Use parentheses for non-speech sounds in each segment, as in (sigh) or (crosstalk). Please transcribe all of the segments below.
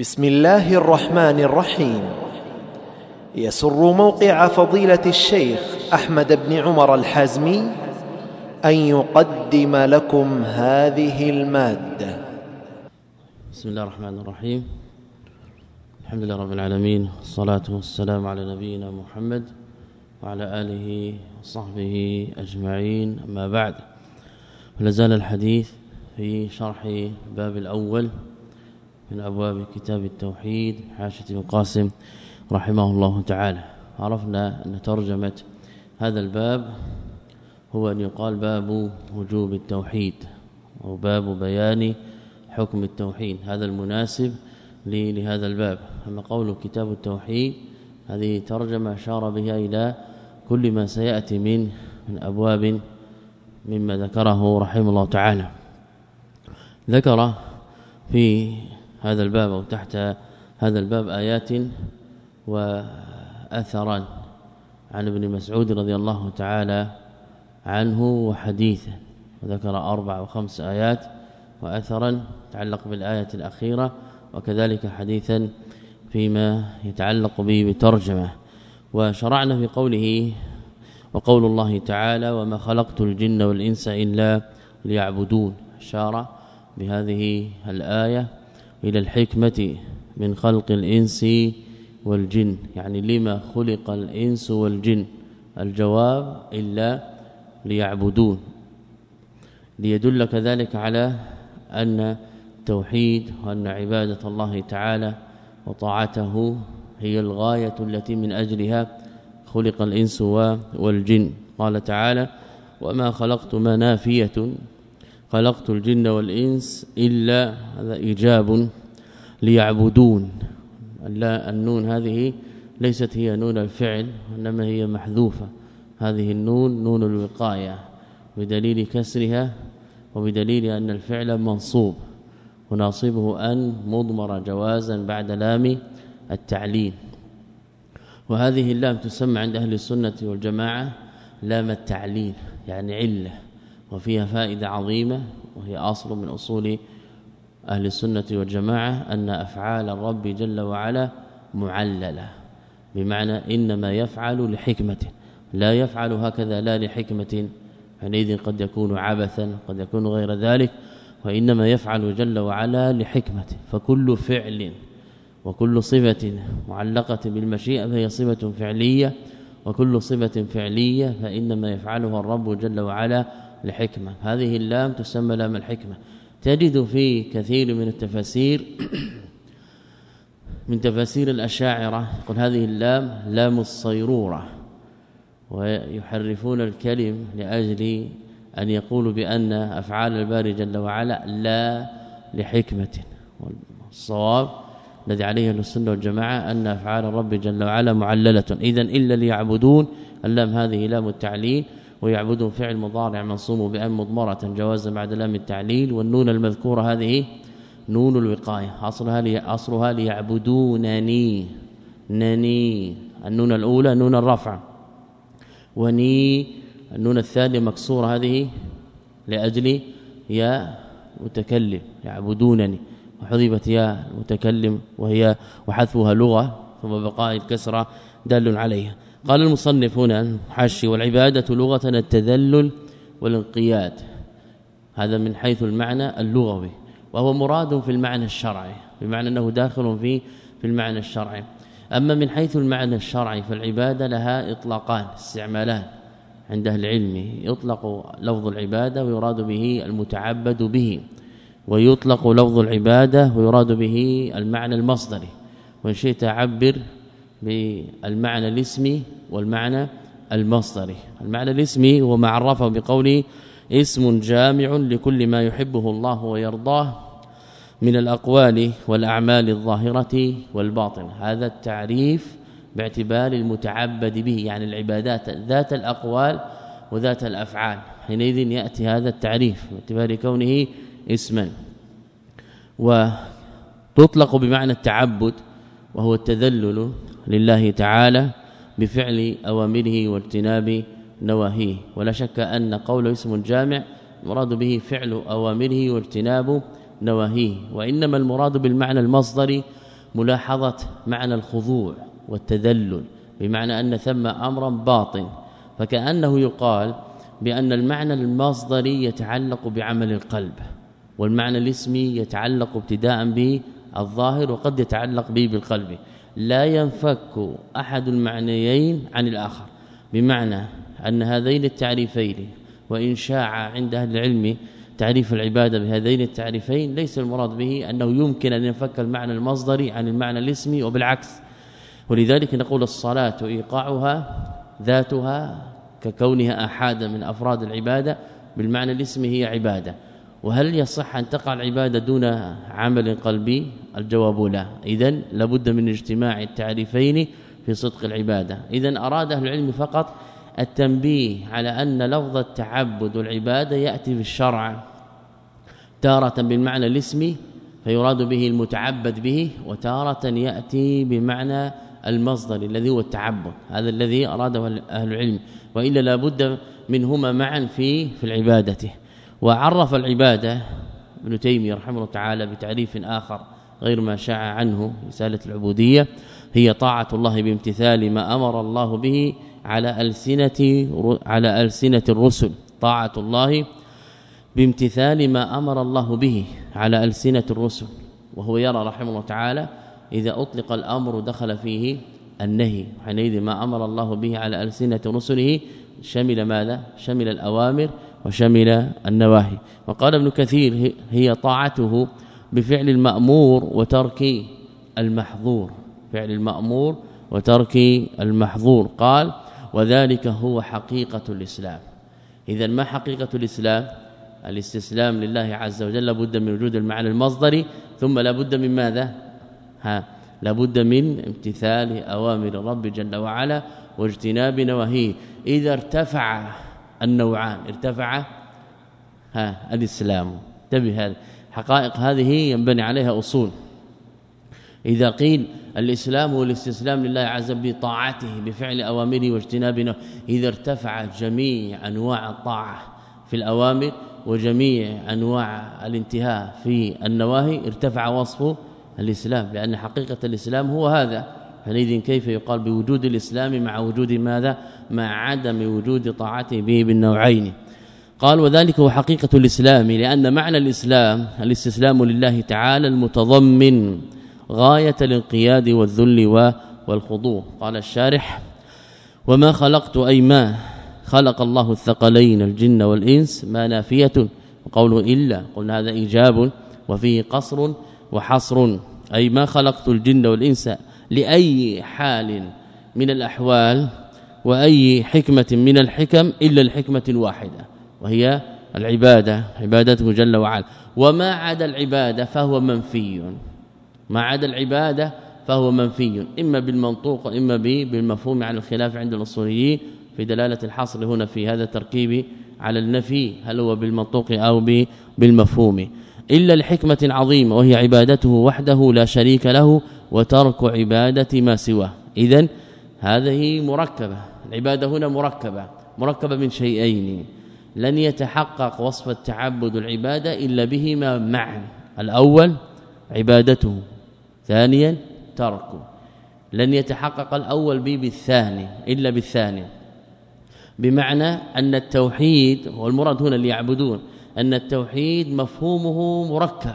بسم الله الرحمن الرحيم. يسر موقع فضيلة الشيخ أحمد بن عمر الحازمي أن يقدم لكم هذه المادة. بسم الله الرحمن الرحيم. الحمد لله رب العالمين والصلاة والسلام على نبينا محمد وعلى آله وصحبه أجمعين. أما بعد فلازال الحديث في شرح الباب الأول من أبواب كتاب التوحيد حاشيه ابن قاسم رحمه الله تعالى. عرفنا أن ترجمة هذا الباب هو أن يقال باب وجوب التوحيد أو باب بيان حكم التوحيد. هذا المناسب لهذا الباب. أما قول كتاب التوحيد هذه ترجمة أشار بها إلى كل ما سيأتي من من أبواب مما ذكره رحمه الله تعالى. ذكر في هذا الباب أو تحت هذا الباب آيات واثرا عن ابن مسعود رضي الله تعالى عنه وحديثا وذكر أربع أو خمس آيات واثرا يتعلق بالآية الأخيرة وكذلك حديثا فيما يتعلق به بترجمة. وشرعنا في قوله وقول الله تعالى وما خلقت الجن والإنس إلا ليعبدون أشار بهذه الآية إلى الحكمة من خلق الإنس والجن. يعني لما خلق الإنس والجن؟ الجواب إلا ليعبدون. ليدل كذلك على أن التوحيد وأن عبادة الله تعالى وطاعته هي الغاية التي من أجلها خلق الإنس والجن قال تعالى وما خلقت ما نافية خلقت الجن والإنس إلا هذا إيجاب ليعبدون. لا النون هذه ليست هي نون الفعل وانما هي محذوفة. هذه النون نون الوقاية بدليل كسرها وبدليل أن الفعل منصوب. وناصبه أن مضمر جوازا بعد لام التعليل. وهذه اللام تسمى عند أهل السنة والجماعة لام التعليل يعني علة. وفيها فائدة عظيمة وهي أصل من أصول أهل السنة والجماعة أن أفعال الرب جل وعلا معللة. بمعنى إنما يفعل لحكمة لا يفعل هكذا لا لحكمة. حينئذ قد يكون عبثا قد يكون غير ذلك وإنما يفعل جل وعلا لحكمة. فكل فعل وكل صفة معلقة بالمشيئة فهي صفة فعلية وكل صفة فعلية فإنما يفعلها الرب جل وعلا لحكمه هذه اللام تسمى لام الحكمة. تجد في كثير من التفاسير من تفاسير الأشاعرة قل هذه اللام لام الصيرورة ويحرفون الكلم لأجل أن يقولوا بأن أفعال الباري جل وعلا لا لحكمة. الصواب الذي عليه السنة والجماعة أن أفعال الرب جل وعلا معللة. اذا إلا ليعبدون اللام هذه لام التعليل. ويعبدون فعل مضارع منصوب بان مضمرة جوازا بعد لام التعليل والنون المذكورة هذه نون الوقاية. أصلها لي أصلها ليعبدونني. نني. النون الأولى نون الرفع. وني. النون الثانية مكسورة هذه لأجل يا متكلم يعبدونني. وحذفت يا المتكلم وهي وحذفها لغة ثم بقاء الكسرة دال عليها. قال المصنف هنا حاشي والعبادة لغة التذلل والانقياد. هذا من حيث المعنى اللغوي. وهو مراد في المعنى الشرعي بمعنى أنه داخل في في المعنى الشرعي. أما من حيث المعنى الشرعي فالعبادة لها إطلاقان استعمالان عند أهل العلم. يطلق لفظ العبادة ويراد به المتعبد به ويطلق لفظ العبادة ويراد به المعنى المصدري. وإن شئت عبر بالمعنى الاسمي والمعنى المصدري. المعنى الاسمي هو ما عرفه بقوله اسم جامع لكل ما يحبه الله ويرضاه من الأقوال والأعمال الظاهرة والباطنة. هذا التعريف باعتبار المتعبد به يعني العبادات ذات الأقوال وذات الأفعال. حينئذ يأتي هذا التعريف باعتبار كونه اسما. وتطلق بمعنى التعبد وهو التذلل لله تعالى بفعل أوامره واجتناب نواهيه. ولا شك أن قوله اسم جامع مراد به فعل أوامره واجتناب نواهيه. وإنما المراد بالمعنى المصدري ملاحظة معنى الخضوع والتذلل بمعنى أن ثم أمرا باطن. فكأنه يقال بأن المعنى المصدري يتعلق بعمل القلب والمعنى الاسمي يتعلق ابتداء بالظاهر وقد يتعلق به بالقلب. لا ينفك أحد المعنيين عن الآخر. بمعنى أن هذين التعريفين وإن شاع عند أهل العلم تعريف العبادة بهذين التعريفين ليس المراد به أنه يمكن أن ينفك المعنى المصدري عن المعنى الاسمي وبالعكس. ولذلك نقول الصلاة إيقاعها ذاتها ككونها أحادا من أفراد العبادة بالمعنى الاسمي هي عبادة. وهل يصح أن تقع العبادة دون عمل قلبي؟ الجواب لا. اذا لابد من اجتماع التعريفين في صدق العبادة. اذا أراد أهل العلم فقط التنبيه على أن لفظ التعبد والعبادة يأتي في الشرع تارة بالمعنى الاسمي فيراد به المتعبد به وتارة يأتي بمعنى المصدر الذي هو التعبد. هذا الذي أراده أهل العلم. وإلا لابد منهما معا في في العبادة. وعرف العبادة ابن تيمية رحمه الله تعالى بتعريف آخر غير ما شاع عنه رسالة العبودية هي طاعة الله بامتثال ما أمر الله به على ألسنة على ألسنة الرسل. طاعة الله بامتثال ما أمر الله به على ألسنة الرسل. وهو يرى رحمه الله تعالى إذا أطلق الأمر دخل فيه النهي. حينئذ ما أمر الله به على ألسنة رسله شمل ماذا؟ شمل الأوامر. وشمل النواهي. وقال ابن كثير هي طاعته بفعل المأمور وترك المحظور. فعل المأمور وترك المحظور. قال وذلك هو حقيقة الإسلام. اذا ما حقيقة الإسلام؟ الاستسلام لله عز وجل لابد من وجود المعنى المصدري ثم لابد من ماذا؟ ها لابد من امتثال أوامر الرب جل وعلا واجتناب نواهيه. إذا ارتفع النوعان ارتفع ها الإسلام. انتبه هذه حقائق هذه ينبني عليها أصول. إذا قيل الإسلام هو الاستسلام لله عز وجل بطاعته بفعل أوامره واجتناب إذا ارتفع جميع أنواع الطاعة في الأوامر وجميع أنواع الانتهاء في النواهي ارتفع وصفه الإسلام. لأن حقيقة الإسلام هو هذا. حينئذ كيف يقال بوجود الإسلام مع وجود ماذا؟ مع عدم وجود طاعته به بالنوعين. قال وذلك هو حقيقة الإسلام لأن معنى الإسلام الاستسلام لله تعالى المتضمن غاية الانقياد والذل والخضوع. قال الشارح وما خلقت أي ما خلق الله الثقلين الجن والإنس ما نافية وقوله إلا قلنا هذا إيجاب وفيه قصر وحصر. أي ما خلقت الجن والإنس لأي حال من الأحوال وأي حكمة من الحكم إلا الحكمة الواحدة وهي العبادة عبادته جل وعلا. وما عدا العبادة فهو منفي. ما عدا العبادة فهو منفي. إما بالمنطوق واما بالمفهوم على الخلاف عند الأصوليين. في دلالة الحصر هنا في هذا التركيب على النفي هل هو بالمنطوق أو بالمفهوم. إلا لحكمه عظيمه وهي عبادته وحده لا شريك له وترك عبادة ما سواه. اذا هذه مركبة. العبادة هنا مركبة. مركبة من شيئين. لن يتحقق وصف التعبد العبادة إلا بهما معا. الأول عبادته. ثانيا تركه. لن يتحقق الأول به بالثاني إلا بالثاني. بمعنى أن التوحيد والمراد هنا ليعبدون أن التوحيد مفهومه مركب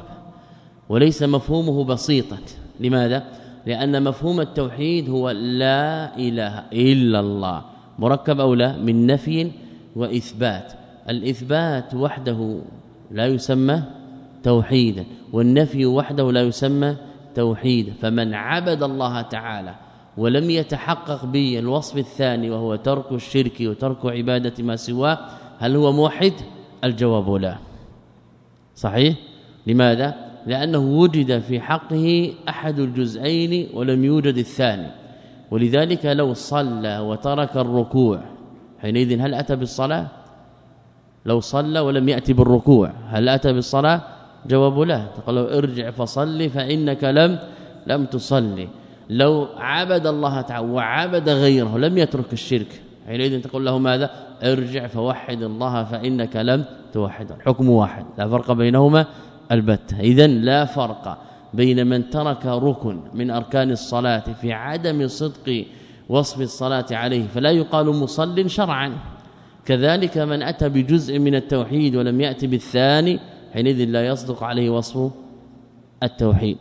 وليس مفهومه بسيطا لماذا؟ لأن مفهوم التوحيد هو لا إله إلا الله. مركب أو لا؟ من نفي وإثبات. الإثبات وحده لا يسمى توحيدا والنفي وحده لا يسمى توحيدا. فمن عبد الله تعالى ولم يتحقق به الوصف الثاني وهو ترك الشرك وترك عبادة ما سواه هل هو موحد؟ الجواب لا. صحيح؟ لماذا؟ لأنه وجد في حقه أحد الجزئين ولم يوجد الثاني. ولذلك لو صلى وترك الركوع حينئذ هل أتى بالصلاة؟ لو صلى ولم ياتي بالركوع هل أتى بالصلاة؟ جواب لا. تقول ارجع فصلي فإنك لم لم تصلي. لو عبد الله تعالى وعبد غيره لم يترك الشرك حينئذ تقول له ماذا؟ ارجع فوحد الله فإنك لم توحد. الحكم واحد لا فرق بينهما. البتة. اذا لا فرق بين من ترك ركن من أركان الصلاة في عدم صدق وصف الصلاة عليه فلا يقال مصل شرعا. كذلك من أتى بجزء من التوحيد ولم يأتي بالثاني حينئذ لا يصدق عليه وصف التوحيد.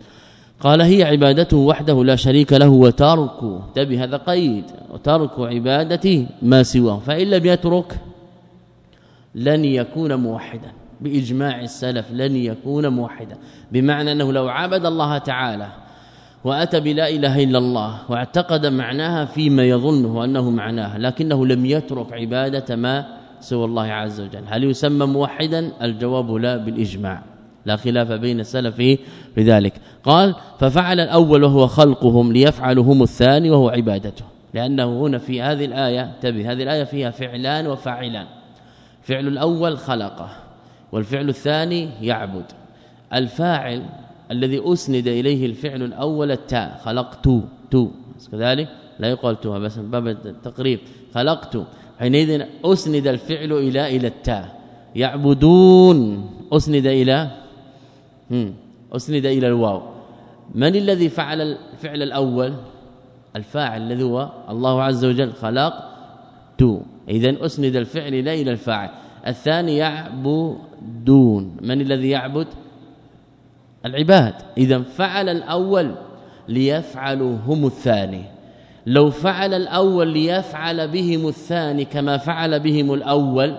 قال هي عبادته وحده لا شريك له وترك تبي هذا قيد وترك عبادته ما سواه فإن لم يترك لن يكون موحدا. بإجماع السلف لن يكون موحدا بمعنى أنه لو عبد الله تعالى وأتى بلا إله إلا الله واعتقد معناها فيما يظنه أنه معناها لكنه لم يترك عبادة ما سوى الله عز وجل. هل يسمى موحدا؟ الجواب لا بالإجماع لا خلاف بين السلف في ذلك. قال ففعل الأول وهو خلقهم ليفعلوا هم الثاني وهو عبادته لأنه هنا في هذه الآية تبي هذه الآية فيها فعلان وفاعلان. فعل الأول خلقه والفعل الثاني يعبد. الفاعل الذي أسند إليه الفعل الأول التاء خلقت تو. كذلك لا يقال تو بس باب التقريب. خلقت. حينئذ أسند الفعل إلى إلى التاء. يعبدون. أسند إلى أسند إلى الواو. من الذي فعل الفعل الأول؟ الفاعل الذي هو الله عز وجل خلق تو اذا أسند الفعل لا إلى الفاعل. الثاني يعبدون. من الذي يعبد؟ العباد. إذا فعل الأول ليفعلوا هم الثاني. لو فعل الأول ليفعل بهم الثاني كما فعل بهم الأول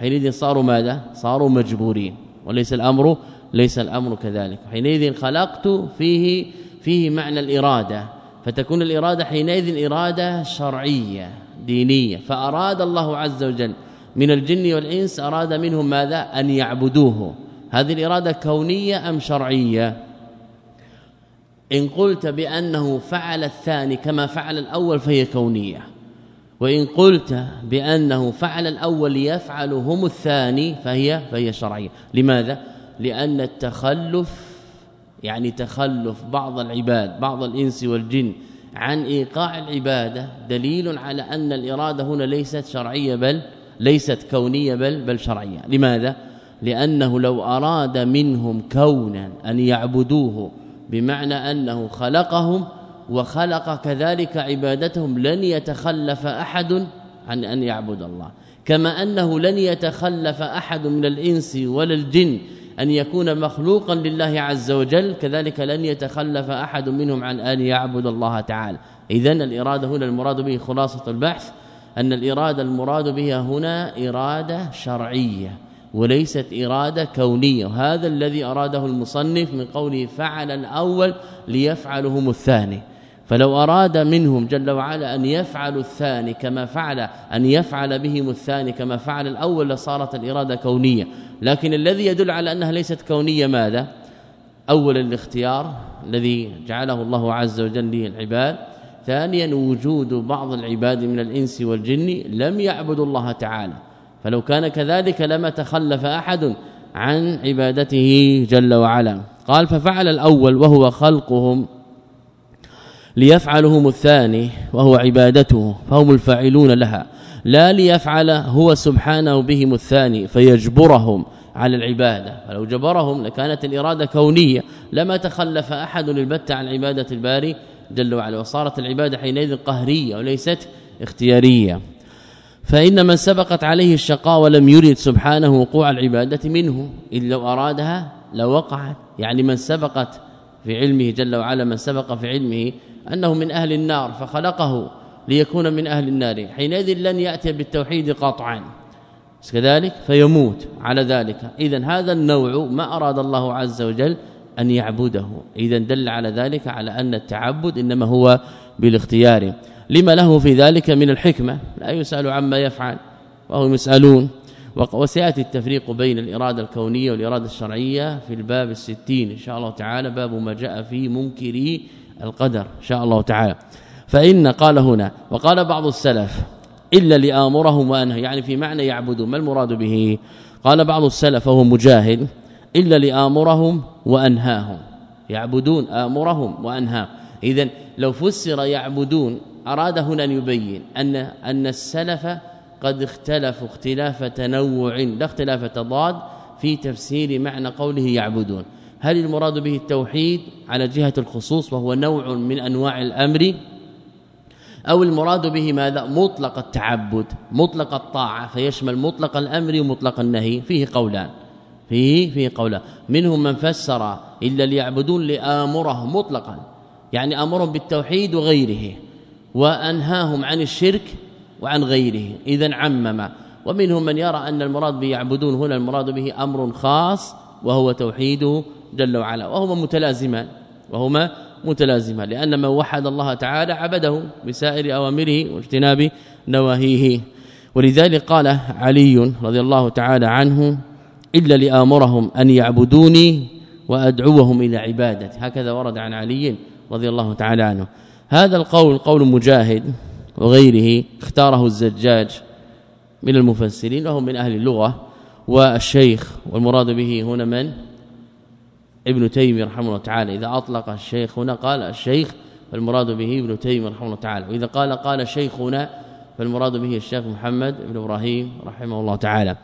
حينئذ صاروا ماذا؟ صاروا مجبورين. وليس الأمر ليس الأمر كذلك. حينئذ خلقت فيه فيه معنى الإرادة. فتكون الإرادة حينئذ إرادة شرعية دينية. فأراد الله عز وجل من الجن والإنس أراد منهم ماذا؟ أن يعبدوه. هذه الإرادة كونية أم شرعية؟ إن قلت بأنه فعل الثاني كما فعل الأول فهي كونية. وإن قلت بأنه فعل الأول ليفعل هم الثاني فهي فهي شرعية. لماذا؟ لأن التخلف يعني تخلف بعض العباد بعض الإنس والجن عن إيقاع العبادة دليل على أن الإرادة هنا ليست شرعية بل ليست كونية بل بل شرعية. لماذا؟ لأنه لو أراد منهم كونا أن يعبدوه بمعنى أنه خلقهم وخلق كذلك عبادتهم لن يتخلف أحد عن أن يعبد الله. كما أنه لن يتخلف أحد من الإنس ولا الجن أن يكون مخلوقا لله عز وجل كذلك لن يتخلف أحد منهم عن أن يعبد الله تعالى. اذا الإرادة هنا المراد به خلاصة البحث أن الإرادة المراد بها هنا إرادة شرعية وليست إرادة كونية وهذا الذي أراده المصنف من قوله فعل الأول ليفعلهم الثاني. فلو أراد منهم جل وعلا أن يفعلوا الثاني كما فعل أن يفعل بهم الثاني كما فعل الأول لصارت الإرادة كونية. لكن الذي يدل على أنها ليست كونية ماذا؟ أولا الاختيار الذي جعله الله عز وجل للعباد ثانيا وجود بعض العباد من الإنس والجن لم يعبدوا الله تعالى. فلو كان كذلك لما تخلف أحد عن عبادته جل وعلا. قال ففعل الأول وهو خلقهم ليفعلهم الثاني وهو عبادته فهم الفاعلون لها. لا ليفعل هو سبحانه بهم الثاني فيجبرهم على العبادة. فلو جبرهم لكانت الإرادة كونية. لما تخلف أحد البت عن عبادة الباري جل وعلا وصارت العبادة حينئذ قهرية وليست اختيارية. فإن من سبقت عليه الشقاء ولم يرد سبحانه وقوع العبادة منه إذ لو أرادها لوقعت. يعني من سبقت في علمه جل وعلا من سبق في علمه أنه من أهل النار فخلقه ليكون من أهل النار. حينئذ لن يأتي بالتوحيد قطعا. كذلك؟ فيموت. على ذلك. اذا هذا النوع ما أراد الله عز وجل أن يعبده. اذا دل على ذلك على أن التعبد إنما هو بالاختيار. لما له في ذلك من الحكمة؟ لا يسأل عما يفعل وهم يسألون. وسيأتي التفريق بين الإرادة الكونية والإرادة الشرعية في الباب الستين. إن شاء الله تعالى باب ما جاء في منكري القدر إن شاء الله تعالى. فإن قال هنا وقال بعض السلف إلا لآمرهم وأنهى. يعني في معنى يعبدون ما المراد به؟ قال بعض السلف وهو مجاهد إلا لآمرهم وأنهاهم. يعبدون آمرهم وأنهاهم. اذا لو فسر يعبدون أراد هنا أن يبين أن أن السلف قد اختلفوا اختلاف تنوع لا اختلاف تضاد في تفسير معنى قوله يعبدون. هل المراد به التوحيد على جهة الخصوص وهو نوع من أنواع الأمر؟ أو المراد به ماذا؟ مطلق التعبد مطلق الطاعة فيشمل مطلق الأمر ومطلق النهي. فيه قولان. فيه فيه قولان منهم من فسر إلا ليعبدون لآمره مطلقا. يعني آمرهم بالتوحيد وغيره وأنهاهم عن الشرك وعن غيره. اذا عمم. ومنهم من يرى أن المراد به يعبدون هنا المراد به أمر خاص وهو توحيده جل وعلا. وهما متلازمان وهما متلازمان لأن من وحد الله تعالى عبده بسائر أوامره واجتناب نواهيه. ولذلك قال علي رضي الله تعالى عنه إلا لآمرهم أن يعبدوني وأدعوهم إلى عبادتي. هكذا ورد عن علي رضي الله تعالى عنه. هذا القول قول مجاهد وغيره اختاره الزجاج من المفسرين وهم من أهل اللغة والشيخ والمراد به هنا من؟ ابن تيمية رحمه الله تعالى. إذا أطلق الشيخ هنا قال الشيخ فالمراد به ابن تيمية رحمه الله تعالى. وإذا قال قال شيخنا فالمراد به الشيخ محمد بن إبراهيم رحمه الله تعالى.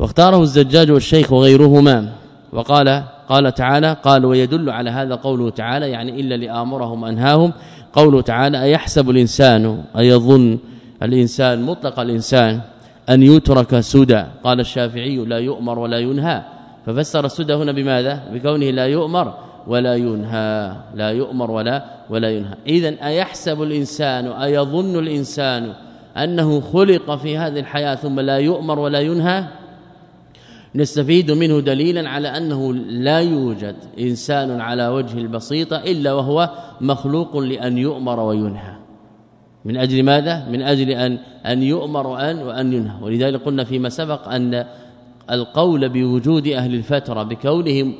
واختاره الزجاج والشيخ وغيرهما. وقال قال تعالى قال ويدل على هذا قوله تعالى يعني إلا لآمرهم أنهاهم. قوله تعالى أيحسب الإنسان أيظن الإنسان مطلق الإنسان أن يترك سدى. قال الشافعي لا يؤمر ولا ينهى. ففسر السدى هنا بماذا؟ بكونه لا يؤمر ولا ينهى. لا يؤمر ولا ولا ينهى. اذا أيحسب الإنسان أيظن الإنسان أنه خلق في هذه الحياة ثم لا يؤمر ولا ينهى؟ نستفيد منه دليلا على أنه لا يوجد إنسان على وجه البسيطة إلا وهو مخلوق لأن يؤمر وينهى. من أجل ماذا؟ من أجل أن أن يؤمر وأن وأن ينهى. ولذلك قلنا فيما سبق أن القول بوجود أهل الفترة بكونهم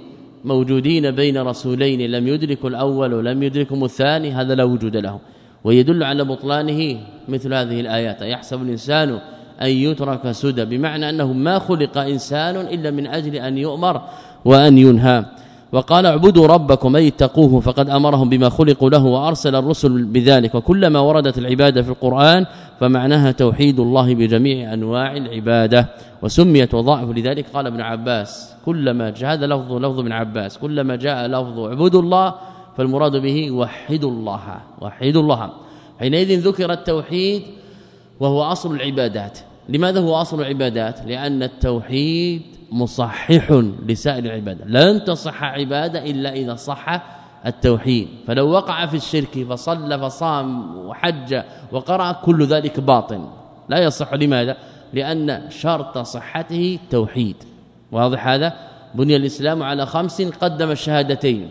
موجودين بين رسولين لم يدركوا الأول ولم يدركهم الثاني هذا لا وجود له. ويدل على بطلانه مثل هذه الآيات. يحسب الإنسان أن يترك سدى بمعنى أنه ما خلق إنسان إلا من أجل أن يؤمر وأن ينهى. وقال اعبدوا ربكم أي اتقوه فقد أمرهم بما خلقوا له وأرسل الرسل بذلك. وكلما وردت العبادة في القرآن فمعناها توحيد الله بجميع أنواع العبادة وسميت وظائف لذلك قال ابن عباس كلما جاء هذا لفظ لفظ ابن عباس كلما جاء لفظ اعبدوا الله فالمراد به وحدوا الله وحدوا الله. حينئذ ذكر التوحيد وهو أصل العبادات. لماذا هو أصل العبادات؟ لأن التوحيد مصحح لسائر العبادة. لن تصح عبادة إلا إذا صح التوحيد. فلو وقع في الشرك فصلى فصام وحج وقرأ كل ذلك باطل لا يصح. لماذا؟ لأن شرط صحته توحيد. واضح هذا؟ بني الإسلام على خمس قدم الشهادتين.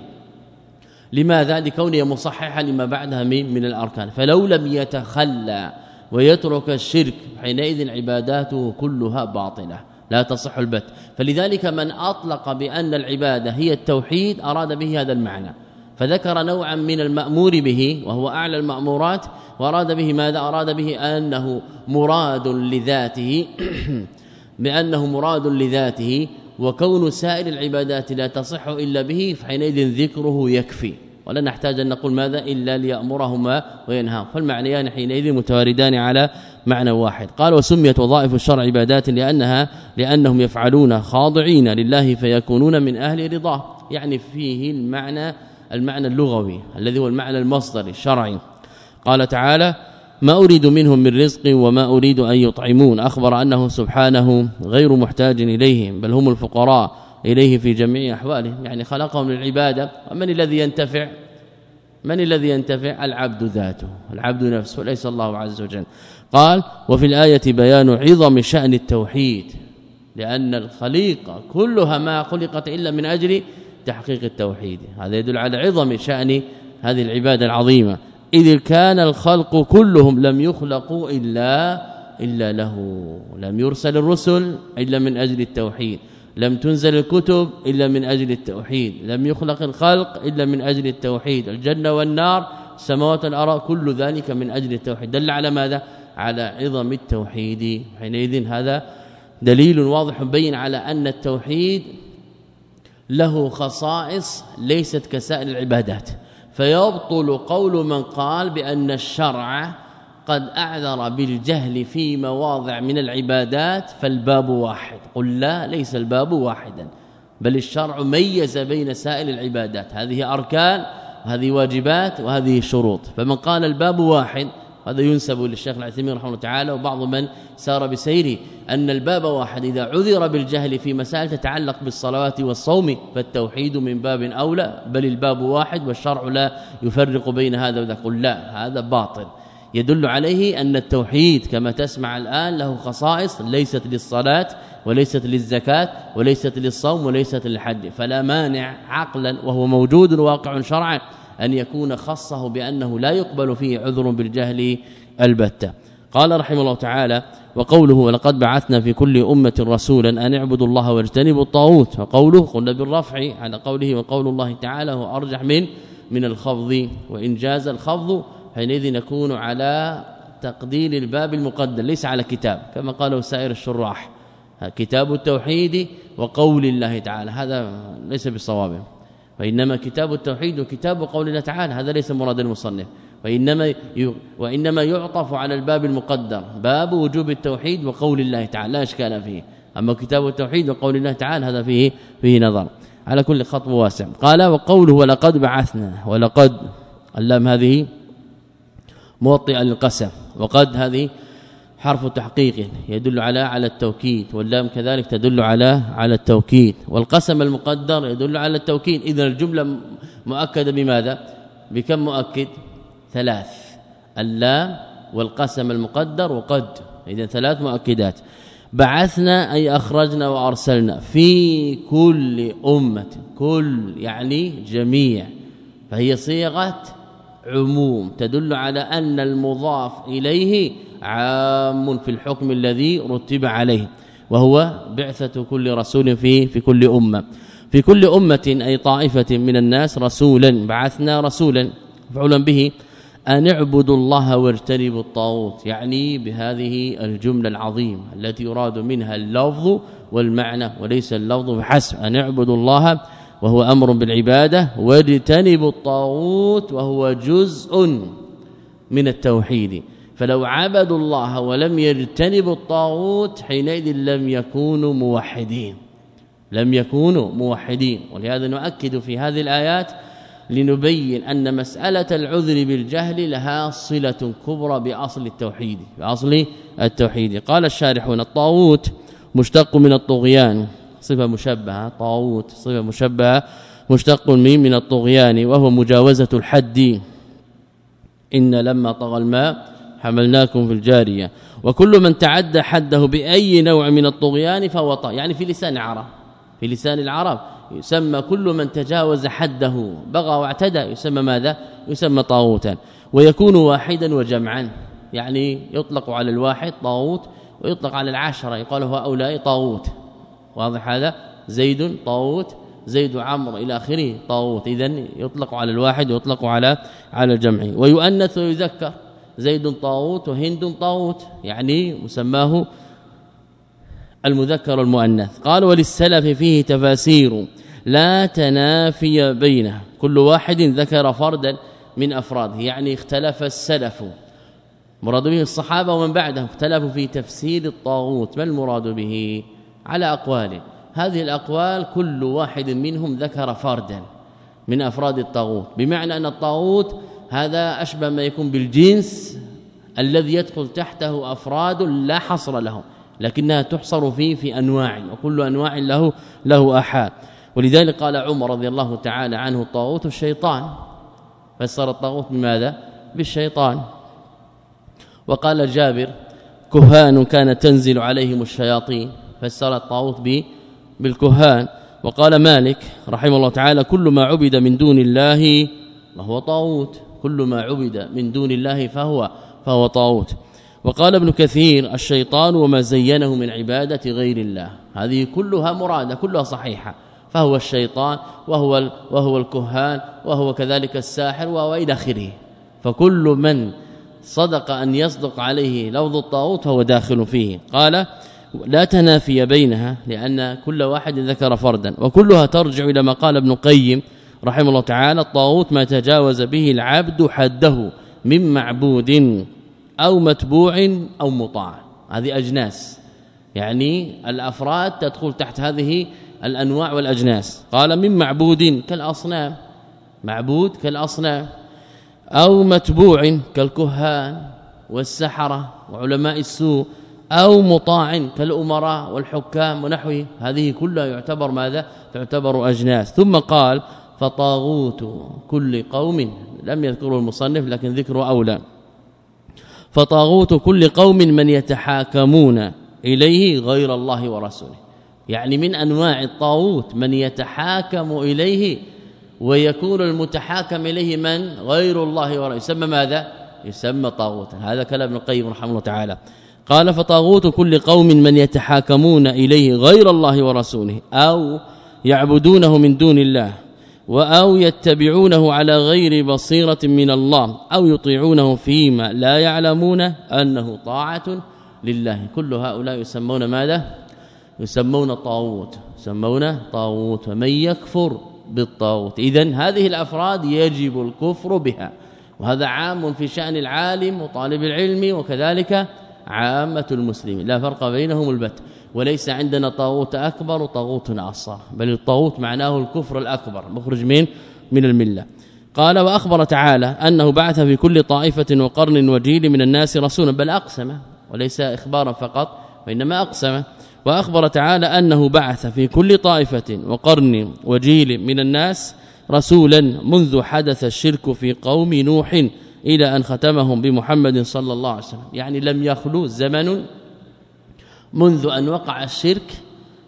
لماذا؟ لكونه مصححا لما بعدها من من الأركان. فلو لم يتخلى ويترك الشرك حينئذ عباداته كلها باطلة لا تصح البت. فلذلك من أطلق بأن العبادة هي التوحيد أراد به هذا المعنى. فذكر نوعا من المأمور به وهو أعلى المأمورات وأراد به ماذا؟ أراد به أنه مراد لذاته (clears throat) بأنه مراد لذاته وكون سائر العبادات لا تصح إلا به فحينئذ ذكره يكفي. ولا نحتاج أن نقول ماذا إلا ليأمرهما وينهاهم. فالمعنيان حينئذ متواردان على معنى واحد. قال وسميت وظائف الشرع عبادات لأنها لأنهم يفعلون خاضعين لله فيكونون من أهل رضاه. يعني فيه المعنى المعنى اللغوي الذي هو المعنى المصدري الشرعي. قال تعالى ما أريد منهم من رزق وما أريد أن يطعمون. أخبر أنه سبحانه غير محتاج إليهم بل هم الفقراء. إليه في جميع أحوالهم يعني خلقهم للعبادة. ومن الذي ينتفع؟ من الذي ينتفع؟ العبد ذاته. العبد نفسه ليس الله عز وجل. قال وفي الآية بيان عظم شأن التوحيد. لأن الخليقة كلها ما خلقت إلا من أجل تحقيق التوحيد. هذا يدل على عظم شأن هذه العبادة العظيمة. إذ كان الخلق كلهم لم يخلقوا إلا إلا له. لم يرسل الرسل إلا من أجل التوحيد. لم تنزل الكتب إلا من أجل التوحيد لم يخلق الخلق إلا من أجل التوحيد الجنة والنار سماوات الأرض كل ذلك من أجل التوحيد. دل على ماذا؟ على عظم التوحيد. حينئذ هذا دليل واضح بين على أن التوحيد له خصائص ليست كسائر العبادات. فيبطل قول من قال بأن الشرع قد أعذر بالجهل في مواضع من العبادات فالباب واحد. قل لا ليس الباب واحدا. بل الشرع ميز بين سائر العبادات. هذه أركان وهذه واجبات وهذه شروط. فمن قال الباب واحد هذا ينسب للشيخ العثيمين رحمه الله تعالى وبعض من سار بسيره أن الباب واحد إذا عذر بالجهل في مسائل تتعلق بالصلوات والصوم فالتوحيد من باب أولى. بل الباب واحد والشرع لا يفرق بين هذا وذاك. قل لا هذا باطل. يدل عليه أن التوحيد كما تسمع الآن له خصائص ليست للصلاة وليست للزكاة وليست للصوم وليست للحج فلا مانع عقلا وهو موجود واقع شرعا أن يكون خصه بأنه لا يقبل فيه عذر بالجهل البتة. قال رحمه الله تعالى وقوله ولقد بعثنا في كل أمة رسولا أن اعبدوا الله واجتنبوا الطاغوت وقوله قلنا بالرفع على قوله وقول الله تعالى هو أرجح من من الخفض وإن جاز الخفض حينئذ نكون على تقدير الباب المقدر ليس على كتاب. كما قاله سائر الشراح كتاب التوحيد وقول الله تعالى. هذا ليس بالصواب وإنما كتاب التوحيد وكتاب قول الله تعالى. هذا ليس مراد المصنف. وإنما وإنما يعطف على الباب المقدر. باب وجوب التوحيد وقول الله تعالى. لا إشكال فيه. أما كتاب التوحيد وقول الله تعالى هذا فيه فيه نظر. على كل خطوة واسع. قال وقوله ولقد بعثنا ولقد اللام هذه موطئه للقسم وقد هذه حرف تحقيق يدل على على التوكيد واللام كذلك تدل على على التوكيد. والقسم المقدر يدل على التوكيد. اذا الجملة مؤكدة بماذا؟ بكم مؤكد؟ ثلاث. اللام والقسم المقدر وقد. اذا ثلاث مؤكدات. بعثنا أي أخرجنا وأرسلنا في كل أمة كل يعني جميع. فهي صيغة عموم تدل على أن المضاف إليه عام في الحكم الذي رتب عليه وهو بعثة كل رسول في في كل أمة. في كل أمة أي طائفة من الناس رسولا بعثنا رسولا فعلا به أن اعبدوا الله واجتنبوا الطاغوت. يعني بهذه الجملة العظيمة التي يراد منها اللفظ والمعنى وليس اللفظ فحسب أن اعبدوا الله وهو أمر بالعبادة واجتنبوا الطاغوت وهو جزء من التوحيد. فلو عبدوا الله ولم يجتنبوا الطاغوت حينئذ لم يكونوا موحدين. لم يكونوا موحدين. ولهذا نؤكد في هذه الآيات لنبين أن مسألة العذر بالجهل لها صلة كبرى بأصل التوحيد بأصل التوحيد. قال الشارحون الطاغوت مشتق من الطغيان. صفة مشبهة طاغوت صفة مشبهة مشتق من من الطغيان وهو مجاوزة الحد. إن لما طغى الماء حملناكم في الجارية. وكل من تعدى حده بأي نوع من الطغيان فهو طاغ يعني في لسان العرب. في لسان العرب يسمى كل من تجاوز حده. بغى واعتدى يسمى ماذا؟ يسمى طاغوتا ويكون واحدا وجمعا. يعني يطلق على الواحد طاغوت ويطلق على العشرة. يقال اولئك طاغوت واضح هذا؟ زيد طاغوت زيد عمرو إلى آخره طاغوت اذا يطلق على الواحد ويطلق على على الجمع. ويؤنث ويذكر. زيد طاغوت وهند طاغوت يعني مسماه المذكر المؤنث قال وللسلف فيه تفاسير لا تنافي بينه. كل واحد ذكر فردا من أفراده. يعني اختلف السلف. مراد به الصحابة ومن بعدهم. اختلفوا في تفسير الطاغوت ما المراد به؟ على أقوال. هذه الأقوال كل واحد منهم ذكر فردا من أفراد الطاغوت. بمعنى أن الطاغوت هذا أشبه ما يكون بالجنس الذي يدخل تحته أفراد لا حصر لهم لكنها تحصر فيه في أنواع وكل أنواع له له أحاد. ولذلك قال عمر رضي الله تعالى عنه الطاغوت الشيطان. فسر الطاغوت بماذا؟ بالشيطان. وقال جابر كهان كانت تنزل عليهم الشياطين. فسر الطاغوت بالكهان. وقال مالك رحمه الله تعالى كل ما عبد من دون الله فهو طاغوت كل ما عبد من دون الله فهو فهو طاغوت وقال ابن كثير الشيطان وما زينه من عبادة غير الله. هذه كلها مرادة كلها صحيحة. فهو الشيطان وهو وهو الكهان وهو كذلك الساحر والى آخره. فكل من صدق أن يصدق عليه لفظ الطاغوت فهو داخل فيه. قال لا تنافي بينها لأن كل واحد ذكر فردا. وكلها ترجع إلى ما قال ابن قيم رحمه الله تعالى الطاغوت ما تجاوز به العبد حده من معبود أو متبوع أو مطاع. هذه أجناس. يعني الأفراد تدخل تحت هذه الأنواع والأجناس. قال من معبود كالأصنام. معبود كالأصنام. أو متبوع كالكهان والسحرة. وعلماء السوء أو مطاع كالأمراء والحكام ونحوه. هذه كلها يعتبر ماذا؟ تعتبر أجناس. ثم قال فطاغوت كل قوم لم يذكره المصنف لكن ذكره أولى. فطاغوت كل قوم من يتحاكمون إليه غير الله ورسوله. يعني من أنواع الطاغوت من يتحاكم إليه ويكون المتحاكم إليه من؟ غير الله ورسوله. يسمى ماذا؟ يسمى طاغوتا. هذا كلام ابن القيم رحمه الله تعالى. قال فطاغوت كل قوم من يتحاكمون إليه غير الله ورسوله أو يعبدونه من دون الله أو يتبعونه على غير بصيرة من الله أو يطيعونه فيما لا يعلمون أنه طاعة لله. كل هؤلاء يسمون ماذا؟ يسمون طاغوت يسمون طاغوت ومن يكفر بالطاغوت. اذا هذه الأفراد يجب الكفر بها وهذا عام في شأن العالم وطالب العلم وكذلك عامة المسلمين. لا فرق بينهم البت. وليس عندنا طاغوت أكبر وطاغوت أصغر. بل الطاغوت معناه الكفر الأكبر. مخرج من من الملة. قال وأخبر تعالى أنه بعث في كل طائفة وقرن وجيل من الناس رسولا. بل أقسم. وليس إخبارا فقط وإنما أقسم. وأخبر تعالى أنه بعث في كل طائفة وقرن وجيل من الناس رسولا منذ حدث الشرك في قوم نوح إلى أن ختمهم بمحمد صلى الله عليه وسلم. يعني لم يخلو زمن منذ أن وقع الشرك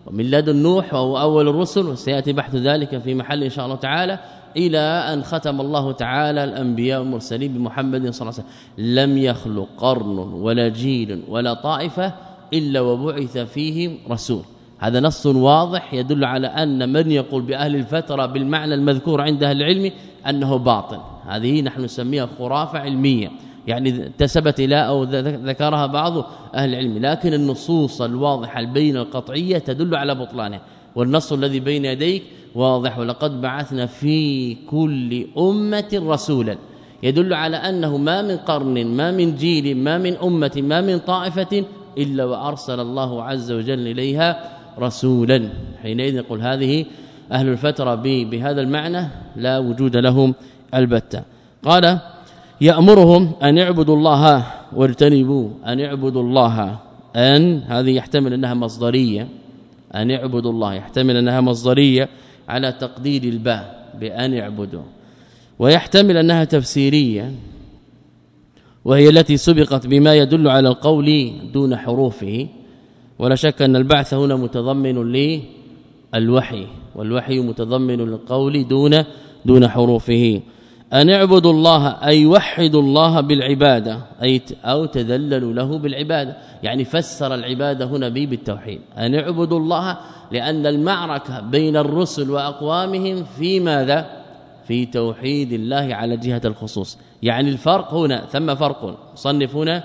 ومن لدن نوح وهو أول الرسل وسيأتي بحث ذلك في محل إن شاء الله تعالى إلى أن ختم الله تعالى الأنبياء والمرسلين بمحمد صلى الله عليه وسلم. لم يخلق قرن ولا جيل ولا طائفة إلا وبعث فيهم رسول. هذا نص واضح يدل على أن من يقول بأهل الفترة بالمعنى المذكور عند أهل العلم أنه باطل. هذه نحن نسميها خرافة علمية. يعني انتسبت إلى أو ذكرها بعض أهل العلم. لكن النصوص الواضحة البينة القطعية تدل على بطلانه. والنص الذي بين يديك واضح. ولقد بعثنا في كل أمة رسولا. يدل على أنه ما من قرن ما من جيل ما من أمة ما من طائفة إلا وأرسل الله عز وجل إليها رسولا. حينئذ نقول هذه أهل الفترة بهذا المعنى لا وجود لهم البتة. قال يأمرهم أن يعبدوا الله واجتنبوا أن يعبدوا الله أن هذه يحتمل أنها مصدرية. أن يعبدوا الله يحتمل أنها مصدرية على تقدير الباء بأن يعبدوا ويحتمل أنها تفسيرية وهي التي سبقت بما يدل على القول دون حروفه. ولا شك أن البعث هنا متضمن للوحي والوحي متضمن للقول دون دون حروفه. أن اعبدوا الله أي وحدوا الله بالعبادة أي أو تذللوا له بالعبادة. يعني فسر العبادة هنا به بالتوحيد. أن اعبدوا الله لأن المعركة بين الرسل وأقوامهم في ماذا؟ في توحيد الله على جهة الخصوص. يعني الفرق هنا ثم فرق. صنف هنا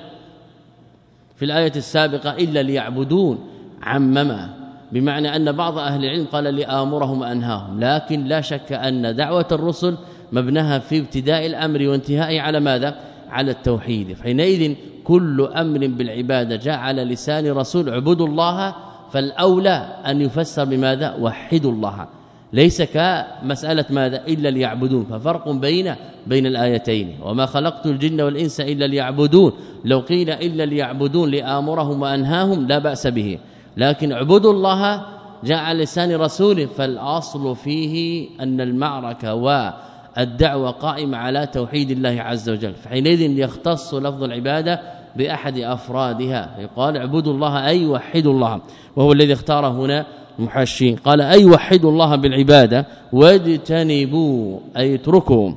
في الآية السابقة إلا ليعبدون. عمما بمعنى أن بعض أهل العلم قال لآمرهم وأنهاهم. لكن لا شك أن دعوة الرسل مبناها في ابتداء الأمر وانتهائه على ماذا؟ على التوحيد. فحينئذ كل أمر بالعبادة جاء على لسان رسول اعبدوا الله فالأولى أن يفسر بماذا؟ وحدوا الله. ليس كمسألة ماذا؟ إلا ليعبدون. ففرق بين بين الآيتين. وما خلقت الجن والإنس إلا ليعبدون. لو قيل إلا ليعبدون لآمرهم وأنهاهم لا بأس به. لكن اعبدوا الله جاء على لسان رسوله فالأصل فيه أن المعركة والدعوة قائمة على توحيد الله عز وجل. فحينئذ يختص لفظ العبادة بأحد أفرادها. يقال اعبدوا الله أي وحدوا الله. وهو الذي اختار هنا المحشين. قال أي وحدوا الله بالعبادة؟ واجتنبوا أي اتركوا.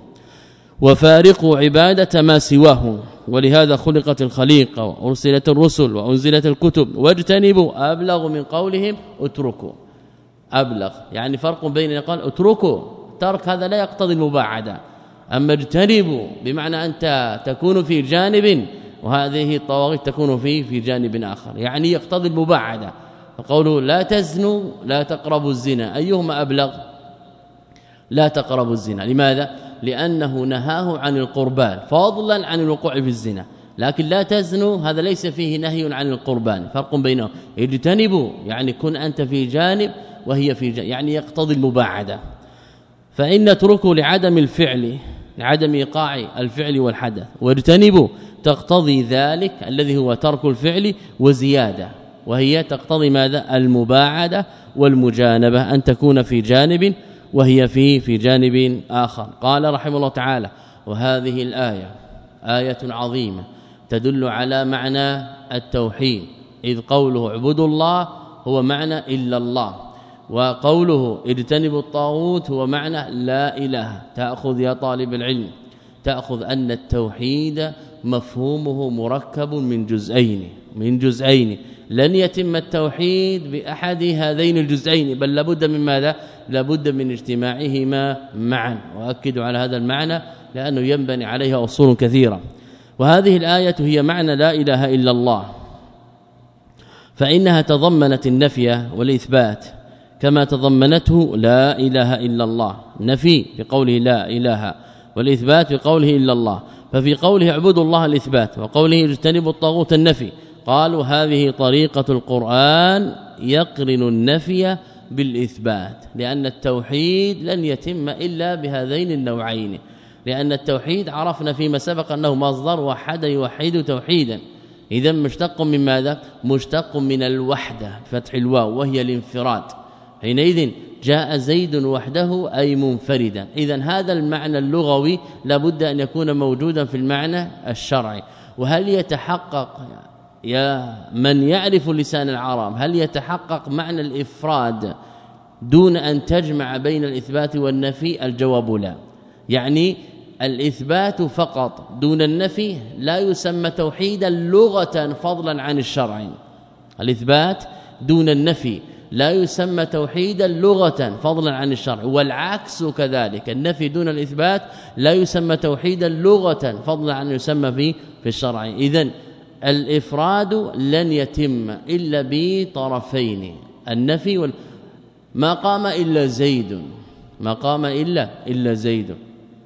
وفارقوا عبادة ما سواه. ولهذا خلقت الخليقه وأرسلت الرسل وأنزلت الكتب. واجتنبوا أبلغ من قولهم اتركوا. أبلغ. يعني فرق بين قال اتركوا. ترك هذا لا يقتضي المباعدة. أما اجتنبوا بمعنى أنت تكون في جانب وهذه الطواغيت تكون في في جانب آخر. يعني يقتضي المباعدة. فقوله لا تزنوا لا تقربوا الزنا. أيهما أبلغ؟ لا تقربوا الزنا. لماذا؟ لأنه نهاه عن القربان فضلا عن الوقوع في الزنا. لكن لا تزنوا هذا ليس فيه نهي عن القربان. فرق بينهم. اجتنبوا يعني كن أنت في جانب وهي في يعني يقتضي المباعدة. فإن اتركوا لعدم الفعل لعدم إيقاع الفعل والحدث. واجتنبوا تقتضي ذلك الذي هو ترك الفعل وزيادة. وهي تقتضي ماذا؟ المباعدة والمجانبة أن تكون في جانب وهي في في جانب آخر. قال رحمه الله تعالى وهذه الآية آية عظيمة تدل على معنى التوحيد إذ قوله اعبدوا الله هو معنى إلا الله وقوله اجتنبوا الطاغوت هو معنى لا إله. تأخذ يا طالب العلم تأخذ أن التوحيد مفهومه مركب من جزئين من جزئين. لن يتم التوحيد بأحد هذين الجزئين بل لابد من ماذا؟ لابد من اجتماعهما معا. واكد على هذا المعنى لأنه ينبني عليها أصول كثيرة. وهذه الآية هي معنى لا إله إلا الله. فإنها تضمنت النفي والإثبات كما تضمنته لا إله إلا الله. نفي بقوله لا إله والإثبات بقوله إلا الله. ففي قوله اعبدوا الله الإثبات وقوله اجتنبوا الطاغوت النفي. قالوا هذه طريقة القرآن يقرن النفي بالإثبات لأن التوحيد لن يتم إلا بهذين النوعين لأن التوحيد عرفنا فيما سبق أنه مصدر وحد يوحد توحيدا. اذا مشتق من ماذا؟ مشتق من الوحدة فتح الواو وهي الانفراد. حينئذ جاء زيد وحده أي منفردا. اذا هذا المعنى اللغوي لابد أن يكون موجودا في المعنى الشرعي. وهل يتحقق يا من يعرف لسان العرب هل يتحقق معنى الإفراد دون أن تجمع بين الإثبات والنفي؟ الجواب لا. يعني الإثبات فقط دون النفي لا يسمى توحيدا لغة فضلا عن الشرع. الإثبات دون النفي لا يسمى توحيدا لغة فضلا عن الشرع والعكس كذلك. النفي دون الإثبات لا يسمى توحيدا لغة فضلا عن يسمى في في الشرع. اذا الإفراد لن يتم إلا بطرفين النفي وال ما قام إلا زيد ما قام إلا إلا زيد.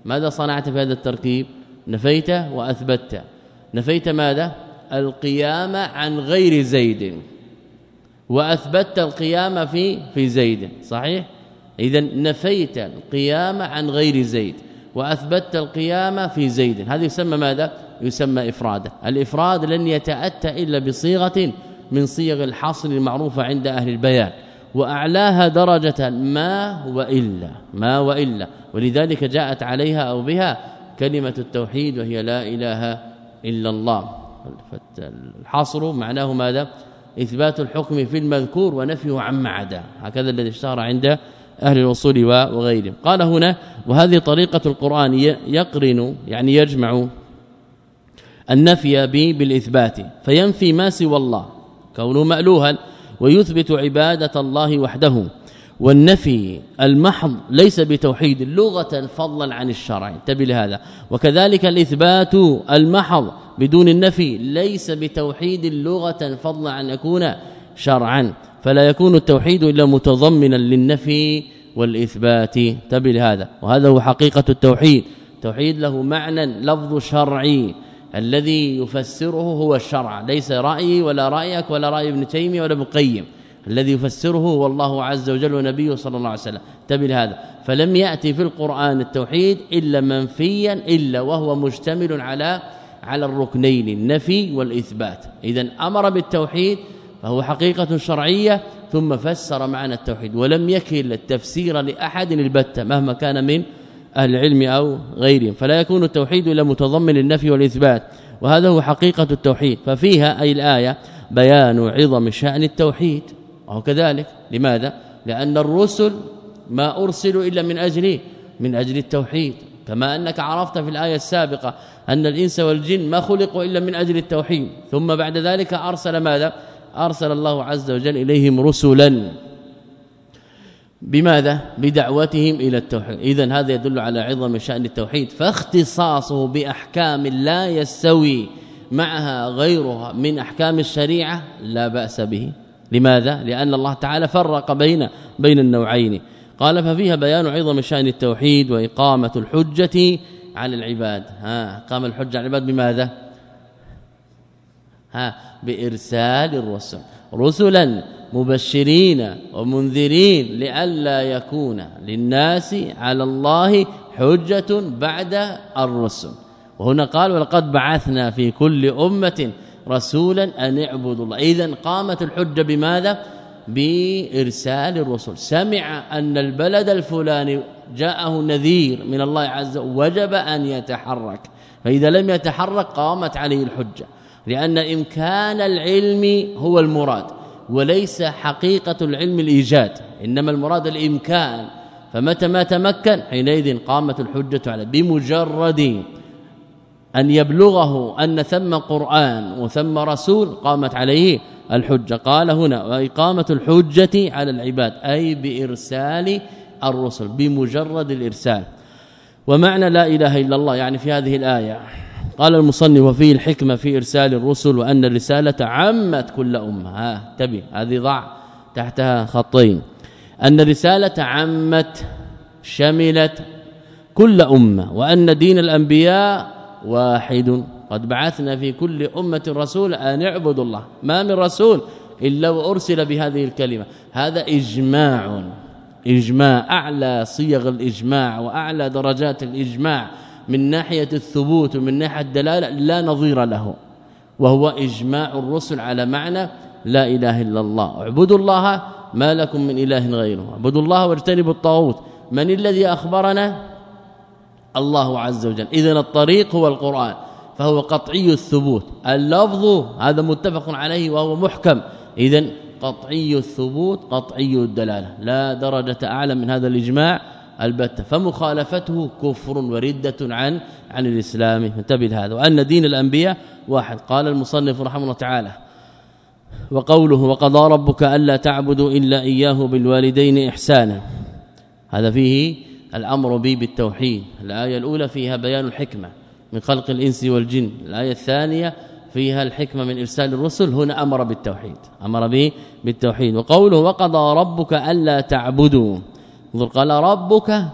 ماذا صنعت في هذا التركيب؟ نفيت واثبتت نفيت ماذا؟ القيام عن غير زيد. واثبتت القيام في في زيد. صحيح؟ اذا نفيت القيام عن غير زيد واثبتت القيام في زيد. هذا يسمى ماذا؟ يسمى افرادا الإفراد لن يتأتى إلا بصيغة من صيغ الحصر المعروفة عند أهل البيان وأعلاها درجة ما وإلا ما وإلا. ولذلك جاءت عليها أو بها كلمة التوحيد وهي لا إله إلا الله. الحصر معناه ماذا؟ إثبات الحكم في المذكور ونفيه عما عدا هكذا الذي اشتهر عند أهل الأصول وغيرهم. قال هنا وهذه طريقة القرآن يقرن يعني يجمع النفي به بالإثبات فينفي ما سوى الله كونه مألوها ويثبت عبادة الله وحده. والنفي المحض ليس بتوحيد لغة فضلا عن الشرع. انتبه لهذا. وكذلك الإثبات المحض بدون النفي ليس بتوحيد لغة فضلا عن يكون شرعا. فلا يكون التوحيد إلا متضمنا للنفي والإثبات. انتبه لهذا. وهذا هو حقيقة التوحيد. توحيد له معنى لفظ شرعي. الذي يفسره هو الشرع. ليس رأيي ولا رأيك ولا رأي ابن تيمية ولا ابن قيم. الذي يفسره هو الله عز وجل ونبيه صلى الله عليه وسلم. انتبه هذا فلم يأتي في القرآن التوحيد إلا منفيا إلا وهو مشتمل على على الركنين النفي والإثبات. اذا أمر بالتوحيد فهو حقيقة شرعية ثم فسر معنى التوحيد. ولم يكل التفسير لأحد البتة مهما كان من أهل العلم أو غيرهم. فلا يكون التوحيد إلا متضمن النفي والإثبات. وهذا هو حقيقة التوحيد. ففيها أي الآية بيان عظم شأن التوحيد. وهو كذلك. لماذا؟ لأن الرسل ما أرسلوا إلا من أجل من أجل التوحيد. كما أنك عرفت في الآية السابقة أن الإنس والجن ما خلقوا إلا من أجل التوحيد. ثم بعد ذلك أرسل ماذا؟ أرسل الله عز وجل إليهم رسلا. بماذا؟ بدعوتهم إلى التوحيد. اذا هذا يدل على عظم شأن التوحيد. فاختصاصه بأحكام لا يستوي معها غيرها من أحكام الشريعة لا بأس به. لماذا؟ لأن الله تعالى فرق بين بين النوعين. قال ففيها بيان عظم شأن التوحيد وإقامة الحجة على العباد. ها قام الحجة على العباد بماذا؟ ها بإرسال الرسل. رسلا مبشرين ومنذرين لئلا يكون للناس على الله حجة بعد الرسل. وهنا قال ولقد بعثنا في كل أمة رسولا أن اعبدوا الله. اذا قامت الحجة بماذا؟ بإرسال الرسل. سمع أن البلد الفلاني جاءه نذير من الله عز وجل وجب أن يتحرك. فإذا لم يتحرك قامت عليه الحجة لأن إمكان العلم هو المراد. وليس حقيقة العلم الإيجاد إنما المراد الإمكان. فمتى ما تمكن؟ حينئذ قامت الحجة عليه بمجرد أن يبلغه أن ثم قرآن وثم رسول قامت عليه الحجة. قال هنا وإقامة الحجة على العباد أي بإرسال الرسل بمجرد الإرسال. ومعنى لا إله إلا الله يعني في هذه الآية قال المصنف وفيه الحكمة في إرسال الرسل وأن الرسالة عمت كل أمة. ها تبي هذه ضع تحتها خطين. أن الرسالة عمت شملت كل أمة وأن دين الأنبياء واحد. قد بعثنا في كل أمة رسول أن اعبدوا الله. ما من رسول إلا وأرسل بهذه الكلمة. هذا إجماع إجماع أعلى صيغ الإجماع وأعلى درجات الإجماع. من ناحية الثبوت ومن ناحية الدلالة لا نظير له وهو إجماع الرسل على معنى لا إله إلا الله. اعبدوا الله ما لكم من إله غيره. اعبدوا الله واجتنبوا الطاغوت. من الذي أخبرنا؟ الله عز وجل. اذا الطريق هو القرآن فهو قطعي الثبوت. اللفظ هذا متفق عليه وهو محكم. اذا قطعي الثبوت قطعي الدلالة. لا درجة أعلى من هذا الإجماع. البتة. فمخالفته كفر وردة عن عن الإسلام. انتبه هذا وأن دين الأنبياء واحد. قال المصنف رحمه الله تعالى وقوله وقضى ربك ألا تعبدوا إلا إياه بالوالدين إحسانا. هذا فيه الأمر به بالتوحيد. الآية الأولى فيها بيان الحكمة من خلق الإنس والجن. الآية الثانية فيها الحكمة من إرسال الرسل. هنا أمر بالتوحيد. أمر به بالتوحيد. وقوله وقضى ربك ألا تعبدوا. انظر قال ربك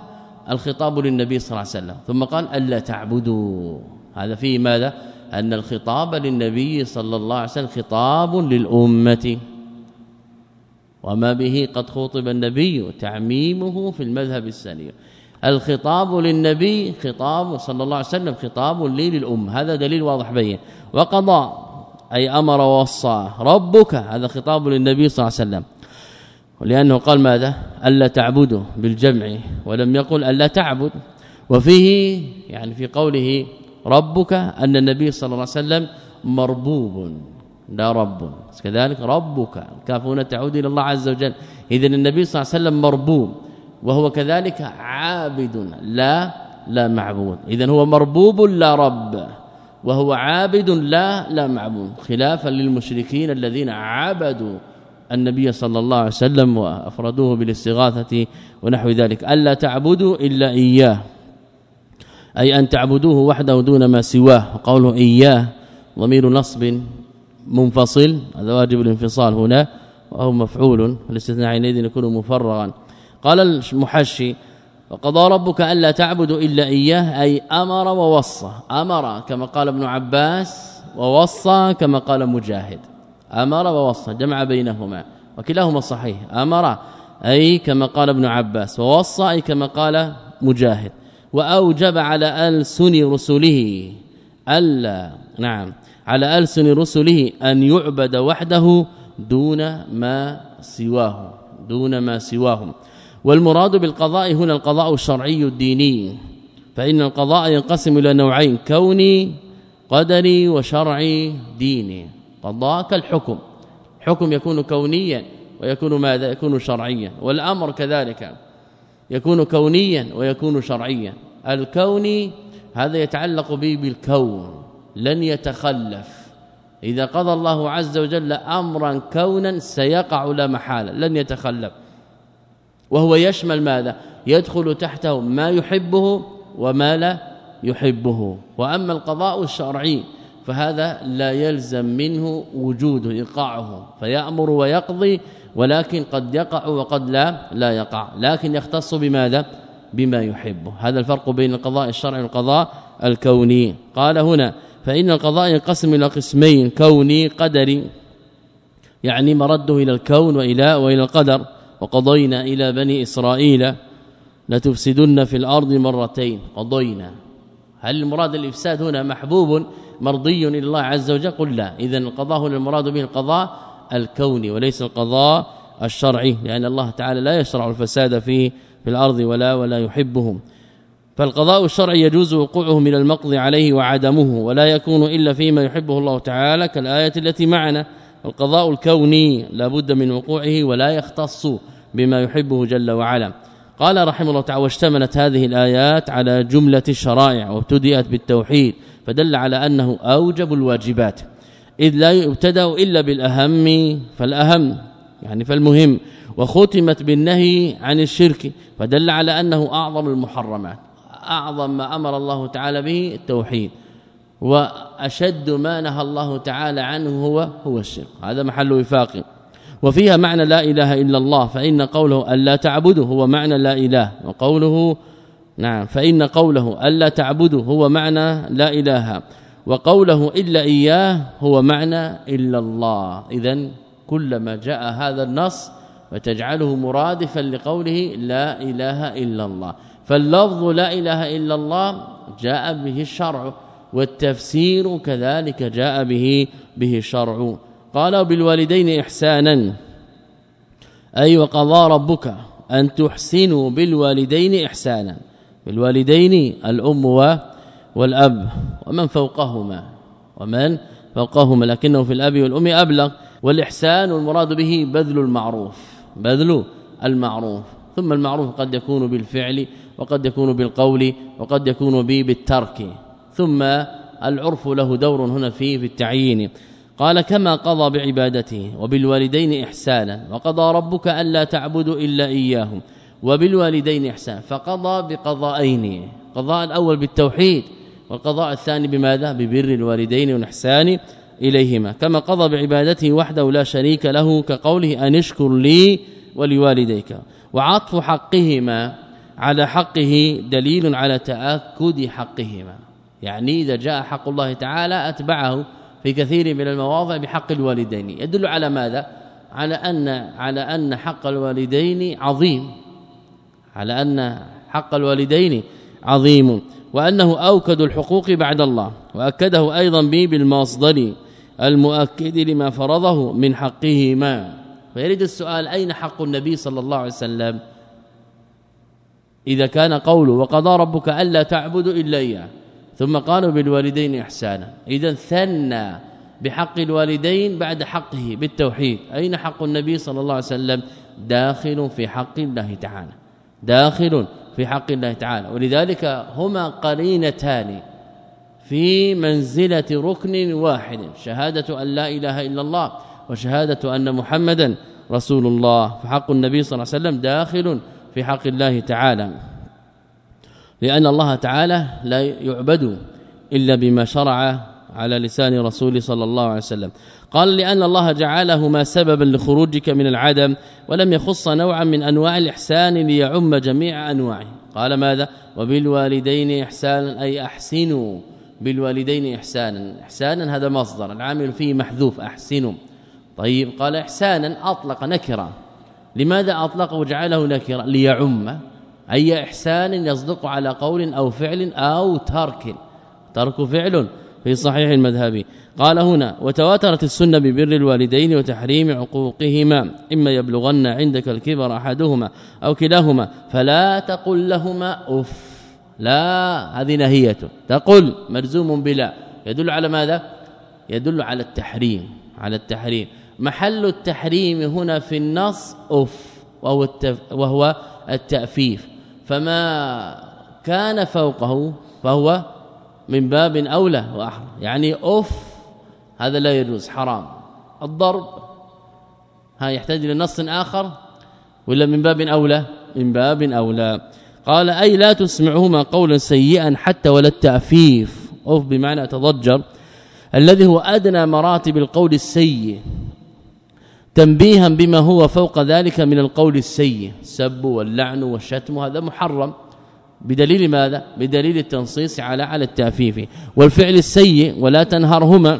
الخطاب للنبي صلى الله عليه وسلم. ثم قال ألا تعبدوا. هذا فيه ماذا؟ أن الخطاب للنبي صلى الله عليه وسلم خطاب للأمة. وما به قد خطب النبي تعميمه في المذهب السني الخطاب للنبي خطاب صلى الله عليه وسلم خطاب لي للأم. هذا دليل واضح بين. وقضى أي أمر ووصى. ربك هذا خطاب للنبي صلى الله عليه وسلم. ولأنه قال ماذا؟ ألا تعبدوا بالجمع ولم يقل ألا تعبد. وفيه يعني في قوله ربك أن النبي صلى الله عليه وسلم مربوب لا رب. كذلك ربك كاف هنا تعود إلى الله عز وجل. اذا النبي صلى الله عليه وسلم مربوب وهو كذلك عابد لا لا معبود. اذا هو مربوب لا رب وهو عابد لا لا معبود. خلافا للمشركين الذين عبدوا النبي صلى الله عليه وسلم وافردوه بالاستغاثة ونحو ذلك. ألا تعبدوا إلا إياه. أي أن تعبدوه وحده دون ما سواه. وقوله إياه ضمير نصب منفصل. هذا واجب الانفصال هنا وهو مفعول. الاستثناء حينئذ يكون مفرغا. قال المحشي وقضى ربك ألا تعبدوا إلا إياه أي أمر ووصى. أمر كما قال ابن عباس ووصى كما قال مجاهد. أمر ووصى جمع بينهما وكلاهما صحيح. أمر أي كما قال ابن عباس ووصى أي كما قال مجاهد. وأوجب على ألسن رسله ألا نعم على ألسن رسله أن يعبد وحده دون ما سواه دون ما سواهم والمراد بالقضاء هنا القضاء الشرعي الديني. فإن القضاء ينقسم إلى نوعين كوني قدري وشرعي ديني. قضاء كالحكم حكم يكون كونيا ويكون ماذا؟ يكون شرعيا. والأمر كذلك. يكون كونيا ويكون شرعيا. الكوني هذا يتعلق به بالكون لن يتخلف. إذا قضى الله عز وجل امرا كونا سيقع لا محالة لن يتخلف. وهو يشمل ماذا؟ يدخل تحته ما يحبه وما لا يحبه. وأما القضاء الشرعي فهذا لا يلزم منه وجوده إيقاعه فيأمر ويقضي ولكن قد يقع وقد لا لا يقع. لكن يختص بماذا؟ بما يحبه. هذا الفرق بين القضاء الشرعي والقضاء الكوني. قال هنا فإن القضاء ينقسم إلى قسمين كوني قدري يعني مرده إلى الكون وإلى وإلى القدر. وقضينا إلى بني إسرائيل لتفسدن في الأرض مرتين. قضينا. هل المراد الإفساد هنا محبوب؟ مرضي إلى الله عز وجل؟ قل لا. اذا القضاء هنا المراد به القضاء الكوني وليس القضاء الشرعي لأن الله تعالى لا يشرع الفساد في في الأرض ولا ولا يحبهم. فالقضاء الشرعي يجوز وقوعه من المقضي عليه وعدمه ولا يكون إلا فيما يحبه الله تعالى كالآية التي معنا. القضاء الكوني لا بد من وقوعه ولا يختص بما يحبه جل وعلا. قال رحمه الله تعالى واشتملت هذه الآيات على جملة الشرائع وابتدأت بالتوحيد فدل على أنه أوجب الواجبات. إذ لا يبتدأ إلا بالأهم فالأهم يعني فالمهم. وختمت بالنهي عن الشرك فدل على أنه أعظم المحرمات أعظم ما أمر الله تعالى به التوحيد. وأشد ما نهى الله تعالى عنه هو هو الشرك. هذا محل وفاق. وفيها معنى لا إله إلا الله فإن قوله الا تعبدوا هو معنى لا إله وقوله نعم فإن قوله ألا تعبدوا هو معنى لا إله وقوله إلا إياه هو معنى إلا الله. اذا كلما جاء هذا النص وتجعله مرادفا لقوله لا إله إلا الله. فاللفظ لا إله إلا الله جاء به الشرع والتفسير كذلك جاء به به الشرع قال بالوالدين احسانا. أي وقضى ربك أن تحسنوا بالوالدين احسانا. بالوالدين الأم والأب. ومن فوقهما؟ ومن فوقهما لكنه في الأب والأم أبلغ. والإحسان المراد به بذل المعروف بذل المعروف. ثم المعروف قد يكون بالفعل وقد يكون بالقول وقد يكون به بالترك. ثم العرف له دور هنا فيه في التعيين. قال كما قضى بعبادته وبالوالدين إحسانا وقضى ربك ألا تعبدوا إلا اياه وبالوالدين احسانا فقضى بقضاءين قضاء الأول بالتوحيد والقضاء الثاني بماذا؟ ببر الوالدين والإحسان إليهما. كما قضى بعبادته وحده لا شريك له كقوله أن اشكر لي ولوالديك. وعطف حقهما على حقه دليل على تأكد حقهما. يعني إذا جاء حق الله تعالى أتبعه في كثير من المواضع بحق الوالدين. يدل على ماذا؟ على أن على أن حق الوالدين عظيم. على أن حق الوالدين عظيم وأنه أوكد الحقوق بعد الله وأكده أيضا به بالمصدر المؤكد لما فرضه من حقهما. فيريد السؤال أين حق النبي صلى الله عليه وسلم؟ إذا كان قوله وقضى ربك ألا تعبدوا الا اياه ثم قالوا بالوالدين إحسانا. اذا ثنى بحق الوالدين بعد حقه بالتوحيد. أين حق النبي صلى الله عليه وسلم؟ داخل في حق الله تعالى. داخل في حق الله تعالى. ولذلك هما قرينتان في منزلة ركن واحد شهادة أن لا إله إلا الله وشهادة أن محمدا رسول الله فحق النبي صلى الله عليه وسلم داخل في حق الله تعالى. لأن الله تعالى لا يعبد إلا بما شرع على لسان رسول صلى الله عليه وسلم. قال لأن الله جعلهما سببا لخروجك من العدم ولم يخص نوعا من أنواع الإحسان ليعم جميع أنواعه. قال ماذا؟ وبالوالدين إحسانا أي أحسنوا. بالوالدين إحسانا. إحسانا هذا مصدر. العامل فيه محذوف أحسنوا. طيب قال إحسانا أطلق نكره لماذا اطلقه وجعله نكره ليعم. أي إحسان يصدق على قول أو فعل أو ترك. ترك فعل. في صحيح المذهبي قال هنا وتواترت السنة ببر الوالدين وتحريم عقوقهما إما يبلغن عندك الكبر أحدهما أو كلاهما فلا تقل لهما أف. لا هذه نهية. تقل ملزوم بلا. يدل على ماذا؟ يدل على التحريم على التحريم. محل التحريم هنا في النص أف وهو وهو التأفيف. فما كان فوقه فهو من باب أولى وأحرى. يعني أوف هذا لا يجوز حرام. الضرب ها يحتاج إلى نص آخر ولا من باب أولى؟ من باب أولى. قال أي لا تسمعهما قولا سيئا حتى ولا التعفيف. أوف بمعنى تضجر الذي هو أدنى مراتب القول السيء. تنبيها بما هو فوق ذلك من القول السيء. السب واللعن والشتم هذا محرم. بدليل ماذا؟ بدليل التنصيص على على التعفيف. والفعل السيء ولا تنهرهما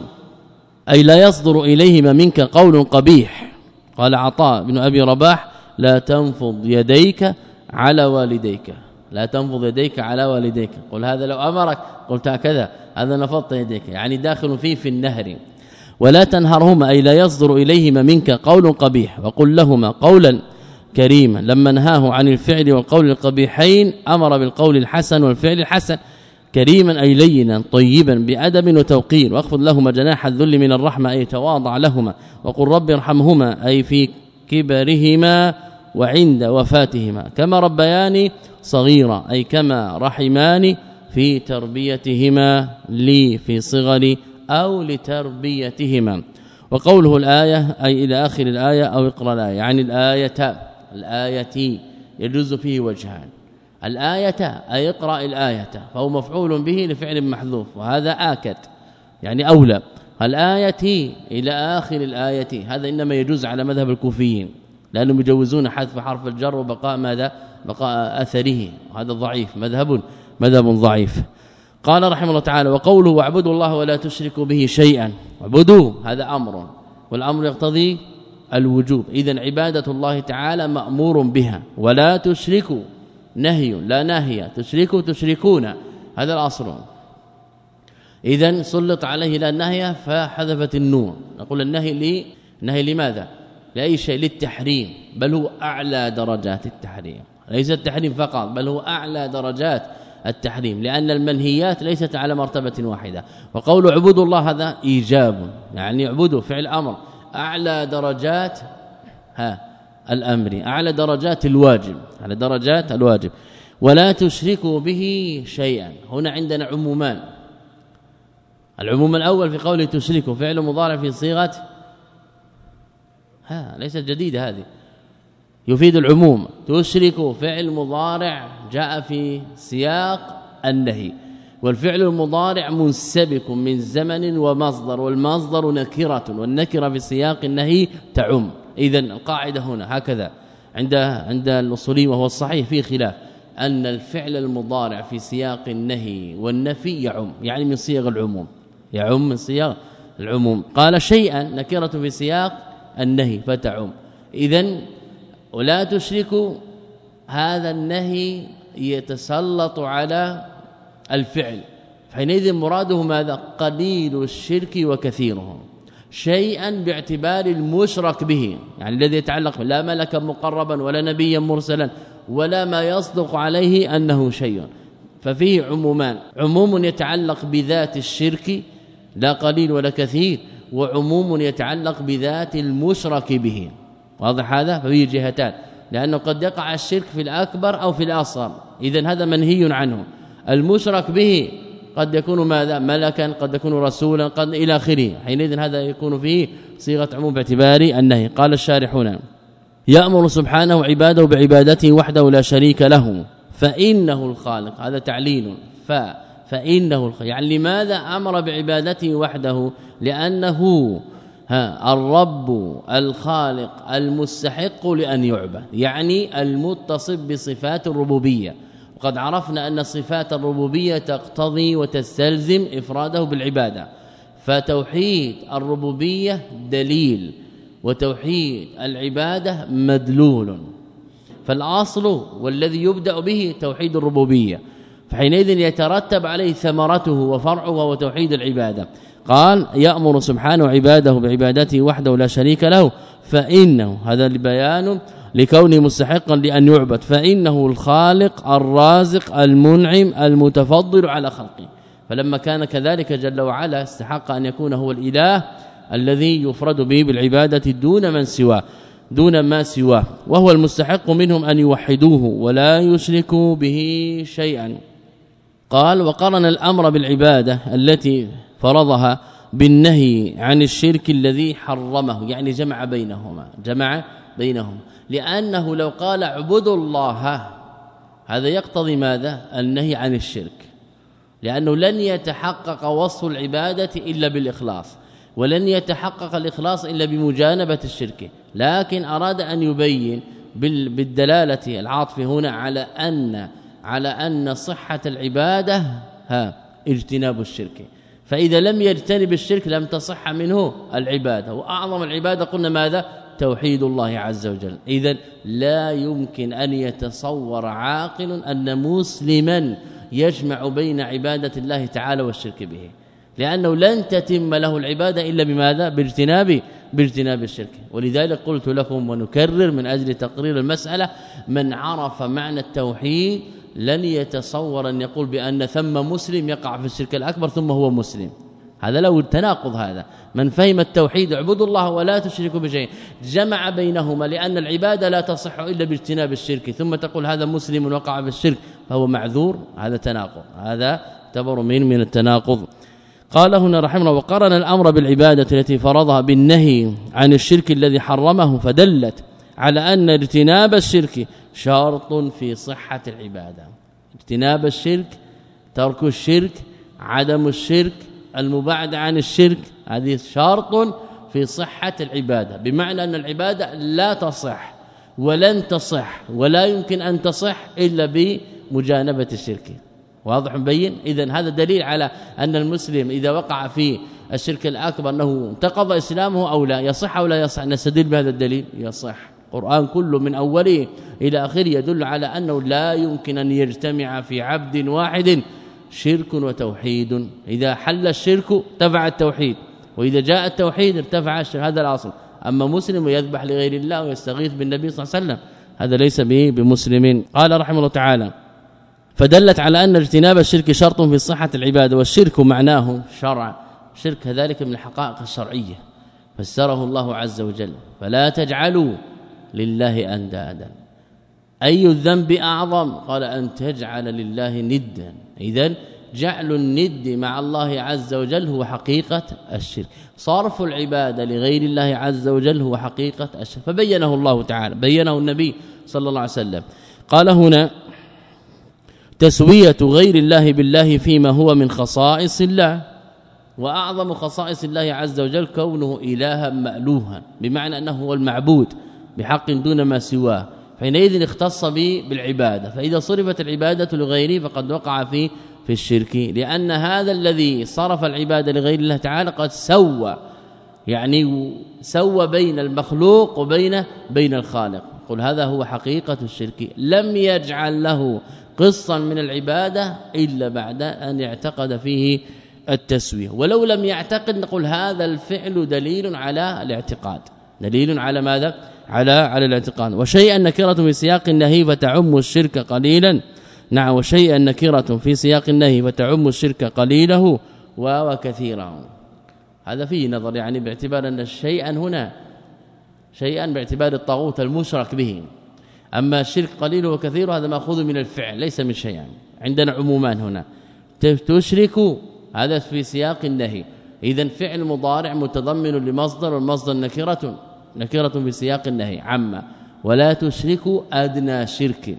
أي لا يصدر إليهما منك قول قبيح. قال عطاء بن أبي رباح لا تنفض يديك على والديك. لا تنفض يديك على والديك. قل هذا لو أمرك. قلت هكذا. هذا نفضت يديك. يعني داخل فيه في النهر. ولا تنهرهما أي لا يصدر إليهما منك قول قبيح. وقل لهما قولا كريما. لما نهاه عن الفعل والقول القبيحين أمر بالقول الحسن والفعل الحسن. كريما أي لينا طيبا بأدب وتوقير. واخفض لهما جناح الذل من الرحمة أي تواضع لهما. وقل رب ارحمهما أي في كبرهما وعند وفاتهما. كما ربياني صغيرا أي كما رحماني في تربيتهما لي في صغري أو لتربيتهما. وقوله الآية أي إلى آخر الآية أو اقرأ الآية. يعني الآية الآية يجوز فيه وجهان. الآية أي اقرأ الآية فهو مفعول به لفعل محذوف وهذا آكد يعني أولى. الآية إلى آخر الآية هذا إنما يجوز على مذهب الكوفيين لأنهم يجوزون حذف حرف الجر وبقاء ماذا؟ بقاء أثره. وهذا ضعيف مذهب مذهب ضعيف. قال رحمه الله تعالى وقوله واعبدوا الله ولا تشركوا به شيئا. اعبدوا هذا أمر والأمر يقتضي الوجوب. اذا عبادة الله تعالى مأمور بها. ولا تشركوا. نهي لا ناهيه تشركوا تشركون. هذا الاصل اذا سلط عليه لا نهيه فحذفت النون. نقول النهي لي نهي لماذا؟ لأي شيء؟ للتحريم. بل هو أعلى درجات التحريم. ليس التحريم فقط بل هو أعلى درجات التحريم. لأن المنهيات ليست على مرتبة واحدة. وقول اعبدوا الله هذا إيجاب. يعني اعبدوا فعل أمر. أعلى درجات ها الأمر أعلى درجات الواجب على درجات الواجب. ولا تشركوا به شيئا. هنا عندنا عمومان. العموم الأول في قوله تشركوا فعل مضارع في صيغة ها ليست جديدة هذه. يفيد العموم. تشرك فعل مضارع جاء في سياق النهي. والفعل المضارع منسبك من زمن ومصدر والمصدر نكرة والنكرة في سياق النهي تعم. اذا القاعدة هنا هكذا. عند عند الاصولي وهو الصحيح في خلاف أن الفعل المضارع في سياق النهي والنفي يعم يعني من صيغ العموم. يعم من صيغ العموم. قال شيئا نكرة في سياق النهي فتعم. اذا ولا تشركوا هذا النهي يتسلط على الفعل. حينئذ مراده ماذا؟ قليل الشرك وكثيره شيئا باعتبار المشرك به يعني الذي يتعلق لا ملكا مقربا ولا نبيا مرسلا ولا ما يصدق عليه أنه شيء. ففيه عمومان. عموم يتعلق بذات الشرك لا قليل ولا كثير وعموم يتعلق بذات المشرك به. واضح هذا؟ ففيه جهتان. لأنه قد يقع الشرك في الأكبر أو في الأصغر. اذا هذا منهي عنه. المشرك به قد يكون ماذا؟ ملكا قد يكون رسولا قد إلى آخره. حينئذ هذا يكون فيه صيغة عموم باعتبار النهي. قال الشارحون يأمر سبحانه عباده بعبادته وحده لا شريك له فإنه الخالق. هذا تعليل. ف فإنه الخالق يعني لماذا أمر بعبادته وحده؟ لأنه ها الرب الخالق المستحق لأن يعبد يعني المتصف بصفات الربوبية. وقد عرفنا أن صفات الربوبية تقتضي وتستلزم إفراده بالعبادة. فتوحيد الربوبية دليل وتوحيد العبادة مدلول. فالأصل والذي يبدأ به توحيد الربوبية. فحينئذ يترتب عليه ثمرته وفرعه وهو توحيد العبادة. قال يأمر سبحانه عباده بعبادته وحده لا شريك له فإنه هذا البيان لكونه مستحقا لأن يعبد. فإنه الخالق الرازق المنعم المتفضل على خلقه. فلما كان كذلك جل وعلا استحق أن يكون هو الإله الذي يفرد به بالعبادة دون من سواه دون ما سواه. وهو المستحق منهم أن يوحدوه ولا يشركوا به شيئا. قال وقرن الأمر بالعبادة التي فرضها بالنهي عن الشرك الذي حرمه يعني جمع بينهما جمع بينهما لأنه لو قال اعبدوا الله هذا يقتضي ماذا؟ النهي عن الشرك. لأنه لن يتحقق وصف العبادة إلا بالإخلاص ولن يتحقق الإخلاص إلا بمجانبة الشرك. لكن أراد أن يبين بالدلالة العاطفه هنا على أن على أن صحة العبادة ها اجتناب الشرك. فإذا لم يجتنب الشرك لم تصح منه العبادة. وأعظم العبادة قلنا ماذا؟ توحيد الله عز وجل. اذا لا يمكن أن يتصور عاقل أن مسلما يجمع بين عبادة الله تعالى والشرك به. لأنه لن تتم له العبادة إلا بماذا؟ باجتناب باجتناب الشرك. ولذلك قلت لكم ونكرر من أجل تقرير المسألة من عرف معنى التوحيد لن يتصور أن يقول بأن ثم مسلم يقع في الشرك الأكبر ثم هو مسلم. هذا له التناقض هذا. من فهم التوحيد اعبدوا الله ولا تشركوا بشيء. جمع بينهما لأن العبادة لا تصح إلا باجتناب الشرك. ثم تقول هذا مسلم وقع في الشرك فهو معذور. هذا تناقض. هذا اعتبر من من التناقض. قال هنا رحمه الله وقرن الأمر بالعبادة التي فرضها بالنهي عن الشرك الذي حرمه فدلت على أن اجتناب الشرك شرط في صحة العبادة. اجتناب الشرك ترك الشرك عدم الشرك المبعد عن الشرك هذه شرط في صحة العبادة بمعنى أن العبادة لا تصح ولن تصح ولا يمكن أن تصح إلا بمجانبة الشرك. واضح مبين؟ اذا هذا دليل على أن المسلم إذا وقع في الشرك الأكبر أنه انتقض إسلامه أو لا يصح أو لا يصح؟ نستدل بهذا الدليل؟ يصح. القرآن كله من أوله إلى آخره يدل على أنه لا يمكن أن يجتمع في عبد واحد شرك وتوحيد. إذا حل الشرك ارتفع التوحيد وإذا جاء التوحيد ارتفع الشرك هذا الأصل. أما مسلم يذبح لغير الله ويستغيث بالنبي صلى الله عليه وسلم هذا ليس به بمسلم. قال رحمه الله تعالى فدلت على أن اجتناب الشرك شرط في صحة العبادة والشرك معناه شرع. شرك كذلك من الحقائق الشرعية. فسره الله عز وجل فلا تجعلوا لله أندادا. أي الذنب أعظم؟ قال أن تجعل لله ندا. اذا جعل الند مع الله عز وجل هو حقيقة الشرك. صرف العباده لغير الله عز وجل هو حقيقة الشرك. فبينه الله تعالى بينه النبي صلى الله عليه وسلم. قال هنا تسوية غير الله بالله فيما هو من خصائص الله. وأعظم خصائص الله عز وجل كونه إلها مألوها بمعنى أنه هو المعبود بحق دون ما سواه. حينئذ اختص به بالعبادة فإذا صرفت العبادة لغيره فقد وقع في في الشرك. لأن هذا الذي صرف العبادة لغير الله تعالى قد سوى يعني سوى بين المخلوق وبين بين الخالق. قل هذا هو حقيقة الشرك. لم يجعل له قصا من العبادة إلا بعد أن يعتقد فيه التسوية. ولو لم يعتقد نقول هذا الفعل دليل على الاعتقاد. دليل على ماذا؟ على على الاعتقاد. وشيئا نكرة في سياق النهي فتعم الشرك قليلا. نعم وشيئا نكرة في سياق النهي فتعم الشرك قليله وكثيره هذا فيه نظر يعني باعتبار أن الشيئا هنا شيئا باعتبار الطاغوت المشرك به. أما الشرك قليل وكثير هذا مأخوذ من الفعل ليس من شيء عندنا عمومان هنا. تشرك هذا في سياق النهي. اذا فعل مضارع متضمن لمصدر والمصدر نكرة. نكرة في سياق النهي عما ولا تشركوا أدنى شرك.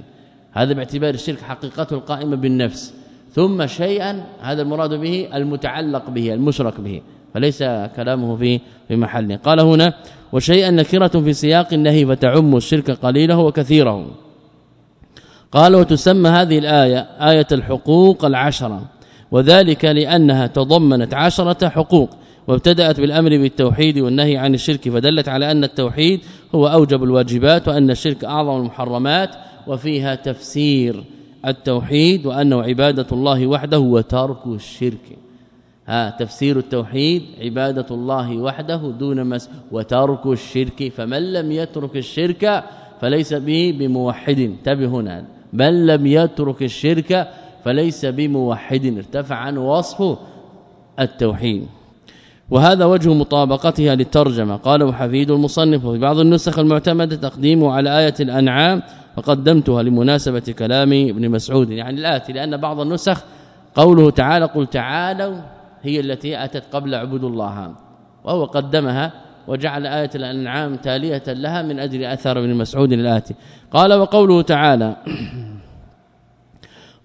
هذا باعتبار الشرك حقيقته القائمة بالنفس. ثم شيئا هذا المراد به المتعلق به المشرك به. فليس كلامه في في محله. قال هنا وشيئا نكرة في سياق النهي فتعم الشرك قليله وكثيره. قال وتسمى هذه الآية آية الحقوق العشرة. وذلك لأنها تضمنت عشرة حقوق. وابتدأت بالأمر بالتوحيد والنهي عن الشرك فدلت على أن التوحيد هو أوجب الواجبات وأن الشرك أعظم المحرمات وفيها تفسير التوحيد وأنه عبادة الله وحده وترك الشرك. ها تفسير التوحيد عبادة الله وحده دون مس وترك الشرك. فمن لم يترك الشرك فليس به بموحد. انتبه هنا من لم يترك الشرك فليس بموحد. ارتفع عن وصف التوحيد. وهذا وجه مطابقتها للترجمة. قاله حفيد المصنف وفي بعض النسخ المعتمدة تقديمه على آية الأنعام وقدمتها لمناسبة كلام ابن مسعود. يعني الاتي لأن بعض النسخ قوله تعالى قل تعالوا هي التي أتت قبل عبود الله وهو قدمها وجعل آية الأنعام تالية لها من أجل أثر ابن مسعود الاتي قال وقوله تعالى (clears throat)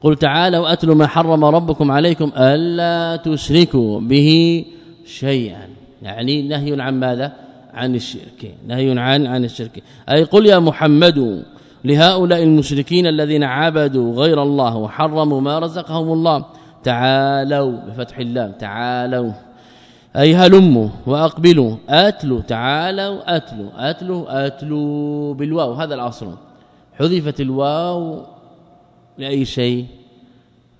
قل تعالوا أتل ما حرم ربكم عليكم ألا تشركوا به شيئا. يعني نهي عن ماذا؟ عن الشرك. نهي عن عن الشرك. أي قل يا محمد لهؤلاء المشركين الذين عبدوا غير الله وحرموا ما رزقهم الله تعالوا بفتح اللام تعالوا. أي هلموا وأقبلوا أتلوا تعالوا أتلوا أتلوا أتلوا بالواو. هذا الاصل حذفت الواو لأي شيء؟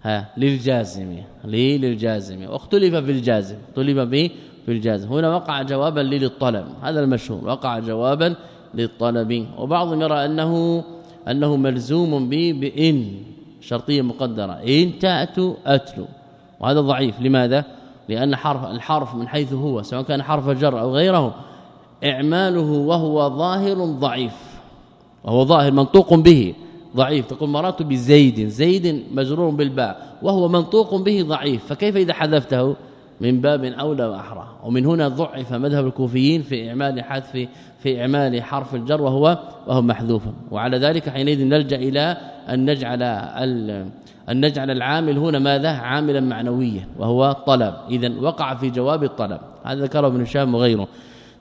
ها للجازم لي للجازم. واختلف في الجازم اختلف به في الجازم. هنا وقع جوابا للطلب. هذا المشهور. وقع جوابا للطلب. وبعضهم يرى أنه أنه ملزوم به بان شرطية مقدرة. إن تاتوا اتلوا وهذا ضعيف. لماذا؟ لأن حرف الحرف من حيث هو سواء كان حرف جر أو غيره إعماله وهو ظاهر ضعيف. وهو ظاهر منطوق به. ضعيف تقول مرات بزيد زيد مجرور بالباء وهو منطوق به ضعيف فكيف إذا حذفته؟ من باب أولى وأحرى. ومن هنا ضعف مذهب الكوفيين في إعمال حذف في إعمال حرف الجر وهو وهو محذوف. وعلى ذلك حينئذ نلجأ إلى أن نجعل أن نجعل العامل هنا ماذا؟ عاملا معنويا وهو طلب. اذا وقع في جواب الطلب. هذا ذكره ابن هشام وغيره.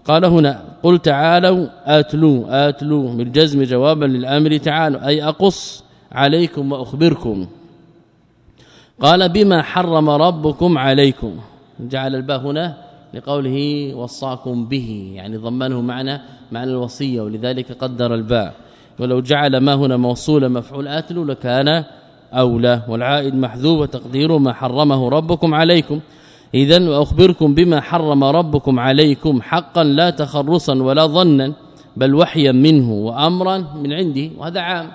قال هنا قل تعالوا اتلوا اتلوا بالجزم جوابا للآمر تعالوا أي أقص عليكم وأخبركم. قال بما حرم ربكم عليكم. جعل الباء هنا لقوله وصاكم به يعني ضمنه معنى معنى الوصية ولذلك قدر الباء. ولو جعل ما هنا موصولا مفعول أتلو لكان أولى والعائد محذوف وتقديره ما حرمه ربكم عليكم. اذا وأخبركم بما حرم ربكم عليكم حقا لا تخرصا ولا ظنا بل وحيا منه وأمرا من عندي وهذا عام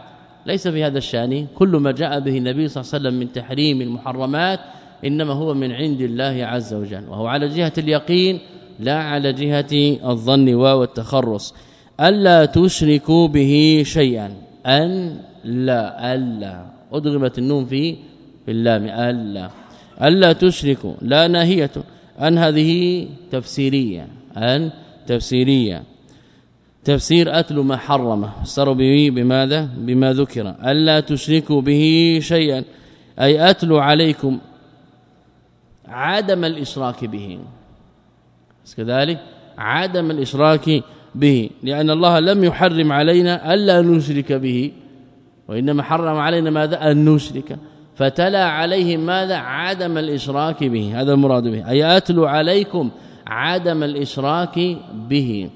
ليس في هذا الشأن. كل ما جاء به النبي صلى الله عليه وسلم من تحريم المحرمات إنما هو من عند الله عز وجل وهو على جهة اليقين لا على جهة الظن والتخرص ألا تشركوا به شيئا. أن لا ألا. أدغمت النون في في اللام. ألا. ألا تشركوا لا ناهية ان هذه تفسيرية ان تفسيرية. تفسير أتل ما حرمه. فسروا به بماذا؟ بما ذكر. ألا تشركوا به شيئا. أي أتل عليكم عدم الإشراك به. كذلك؟ عدم الإشراك به. لأن الله لم يحرم علينا ألا نشرك به. وإنما حرم علينا ماذا؟ أن نشرك. فتلا عليهم ماذا؟ عدم الإشراك به. هذا المراد به. أي أتلو عليكم عدم الإشراك به.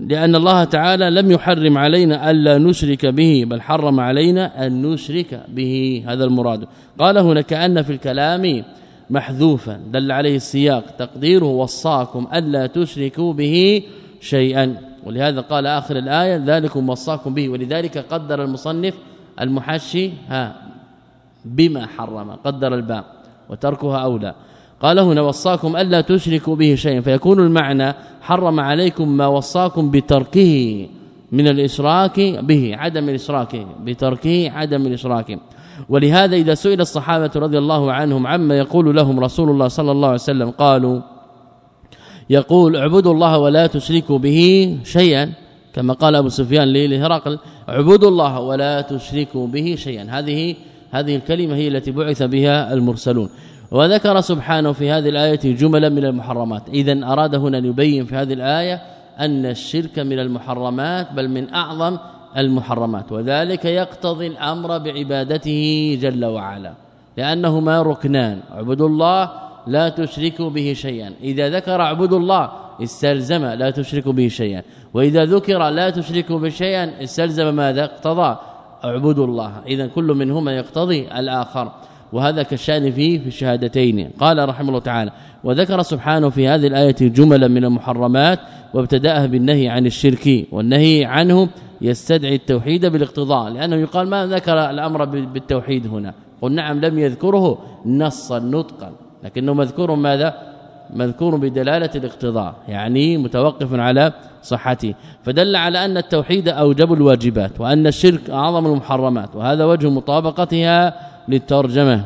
لأن الله تعالى لم يحرم علينا ألا نشرك به بل حرم علينا أن نشرك به. هذا المراد. قال هنا كأن في الكلام محذوفا. دل عليه السياق. تقديره وصاكم ألا تشركوا به شيئا. ولهذا قال آخر الآية ذلكم وصاكم به. ولذلك قدر المصنف المحشي. ها بما حرم قدر الباء وتركها اولى قال هنا وصاكم ألا تشركوا به شيئا فيكون المعنى حرم عليكم ما وصاكم بتركه من الإشراك به عدم الإشراك بتركه عدم الإشراك. ولهذا إذا سئل الصحابة رضي الله عنهم عما يقول لهم رسول الله صلى الله عليه وسلم قالوا يقول اعبدوا الله ولا تشركوا به شيئا كما قال أبو سفيان لهرقل اعبدوا الله ولا تشركوا به شيئا. هذه هذه الكلمة هي التي بعث بها المرسلون. وذكر سبحانه في هذه الآية جملا من المحرمات. اذا أراد هنا أن يبين في هذه الآية أن الشرك من المحرمات بل من أعظم المحرمات. وذلك يقتضي الأمر بعبادته جل وعلا. لأنهما ركنان. اعبدوا الله لا تشركوا به شيئا. إذا ذكر اعبدوا الله استلزم لا تشركوا به شيئا. وإذا ذكر لا تشركوا به شيئا استلزم ماذا؟ اقتضى. اعبدوا الله. اذا كل منهما يقتضي الآخر. وهذا كالشأن فيه في الشهادتين. قال رحمه الله تعالى وذكر سبحانه في هذه الآية جملا من المحرمات وابتدأها بالنهي عن الشرك والنهي عنه يستدعي التوحيد بالاقتضاء. لأنه يقال ما ذكر الأمر بالتوحيد هنا. قل نعم لم يذكره نصا نطقا. لكنه مذكور ماذا؟ مذكور بدلالة الاقتضاء يعني متوقف على صحته. فدل على أن التوحيد أوجب الواجبات وأن الشرك أعظم المحرمات وهذا وجه مطابقتها للترجمة.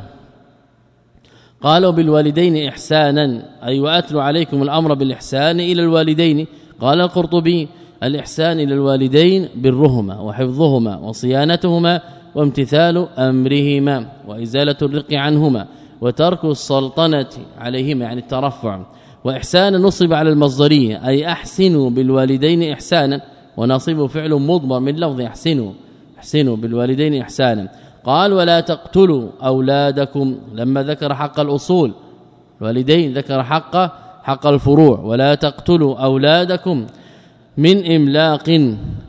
قالوا بالوالدين إحسانا أي واتلوا عليكم الأمر بالإحسان إلى الوالدين. قال القرطبي الإحسان إلى الوالدين برهما وحفظهما وصيانتهما وامتثال أمرهما وإزالة الرق عنهما. وترك السلطنة عليهما يعني الترفع. واحسانا نصب على المصدرية أي أحسنوا بالوالدين إحسانا. ونصب فعل مضمر من لفظ أحسنوا أحسنوا بالوالدين إحسانا. قال ولا تقتلوا أولادكم لما ذكر حق الأصول. الوالدين ذكر حق حق الفروع. ولا تقتلوا أولادكم من إملاق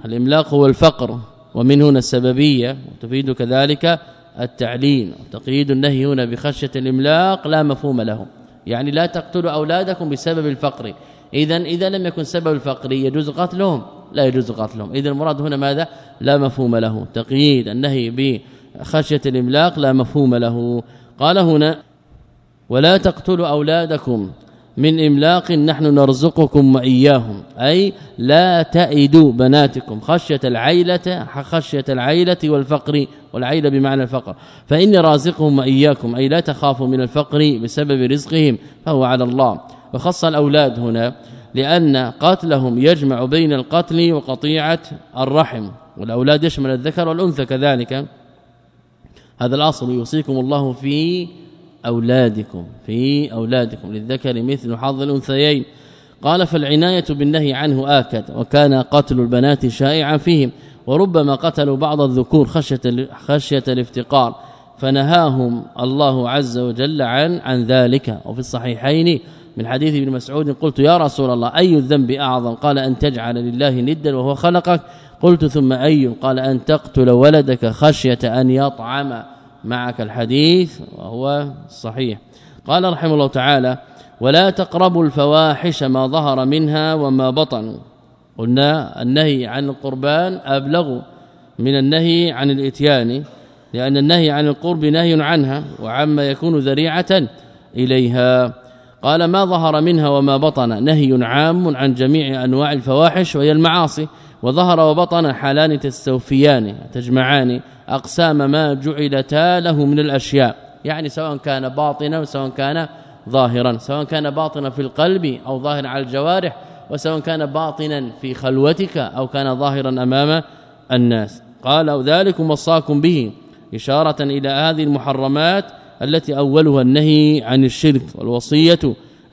الإملاق هو الفقر ومن هنا السببية وتفيد كذلك التعليل تقييد النهي هنا بخشية الإملاق لا مفهوم له. يعني لا تقتلوا أولادكم بسبب الفقر. اذا إذا لم يكن سبب الفقر يجوز قتلهم؟ لا يجوز قتلهم. اذا المراد هنا ماذا؟ لا مفهوم له. تقييد النهي بخشية الإملاق لا مفهوم له. قال هنا ولا تقتلوا أولادكم. من إملاق نحن نرزقكم وإياهم. أي لا تئدوا بناتكم خشية العيلة خشية العيلة والفقر والعيلة بمعنى الفقر. فإني رازقهم وإياكم. أي لا تخافوا من الفقر بسبب رزقهم فهو على الله. وخص الأولاد هنا لأن قتلهم يجمع بين القتل وقطيعة الرحم. والأولاد يشمل الذكر والأنثى كذلك. هذا الأصل يوصيكم الله في أولادكم في أولادكم للذكر مثل حظ الأنثيين. قال فالعناية بالنهي عنه آكد وكان قتل البنات شائعا فيهم وربما قتلوا بعض الذكور خشية خشية الافتقار. فنهاهم الله عز وجل عن عن ذلك. وفي الصحيحين من حديث ابن مسعود قلت يا رسول الله أي الذنب أعظم؟ قال أن تجعل لله ندا وهو خلقك. قلت ثم أي؟ قال أن تقتل ولدك خشية أن يطعم. معك الحديث وهو صحيح. قال رحمه الله تعالى ولا تقربوا الفواحش ما ظهر منها وما بطن. قلنا النهي عن القربان أبلغ من النهي عن الإتيان لأن النهي عن القرب نهي عنها وعما يكون ذريعة إليها. قال ما ظهر منها وما بطن. نهي عام عن جميع أنواع الفواحش وهي المعاصي. وظهر وبطن حالان تستوفيان تجمعان أقسام ما جعلتا له من الأشياء. يعني سواء كان باطنا وسواء كان ظاهرا سواء كان باطنا في القلب أو ظاهرا على الجوارح وسواء كان باطنا في خلوتك أو كان ظاهرا أمام الناس. قال ذلك وصاكم به إشارة إلى هذه المحرمات التي أولها النهي عن الشرك والوصية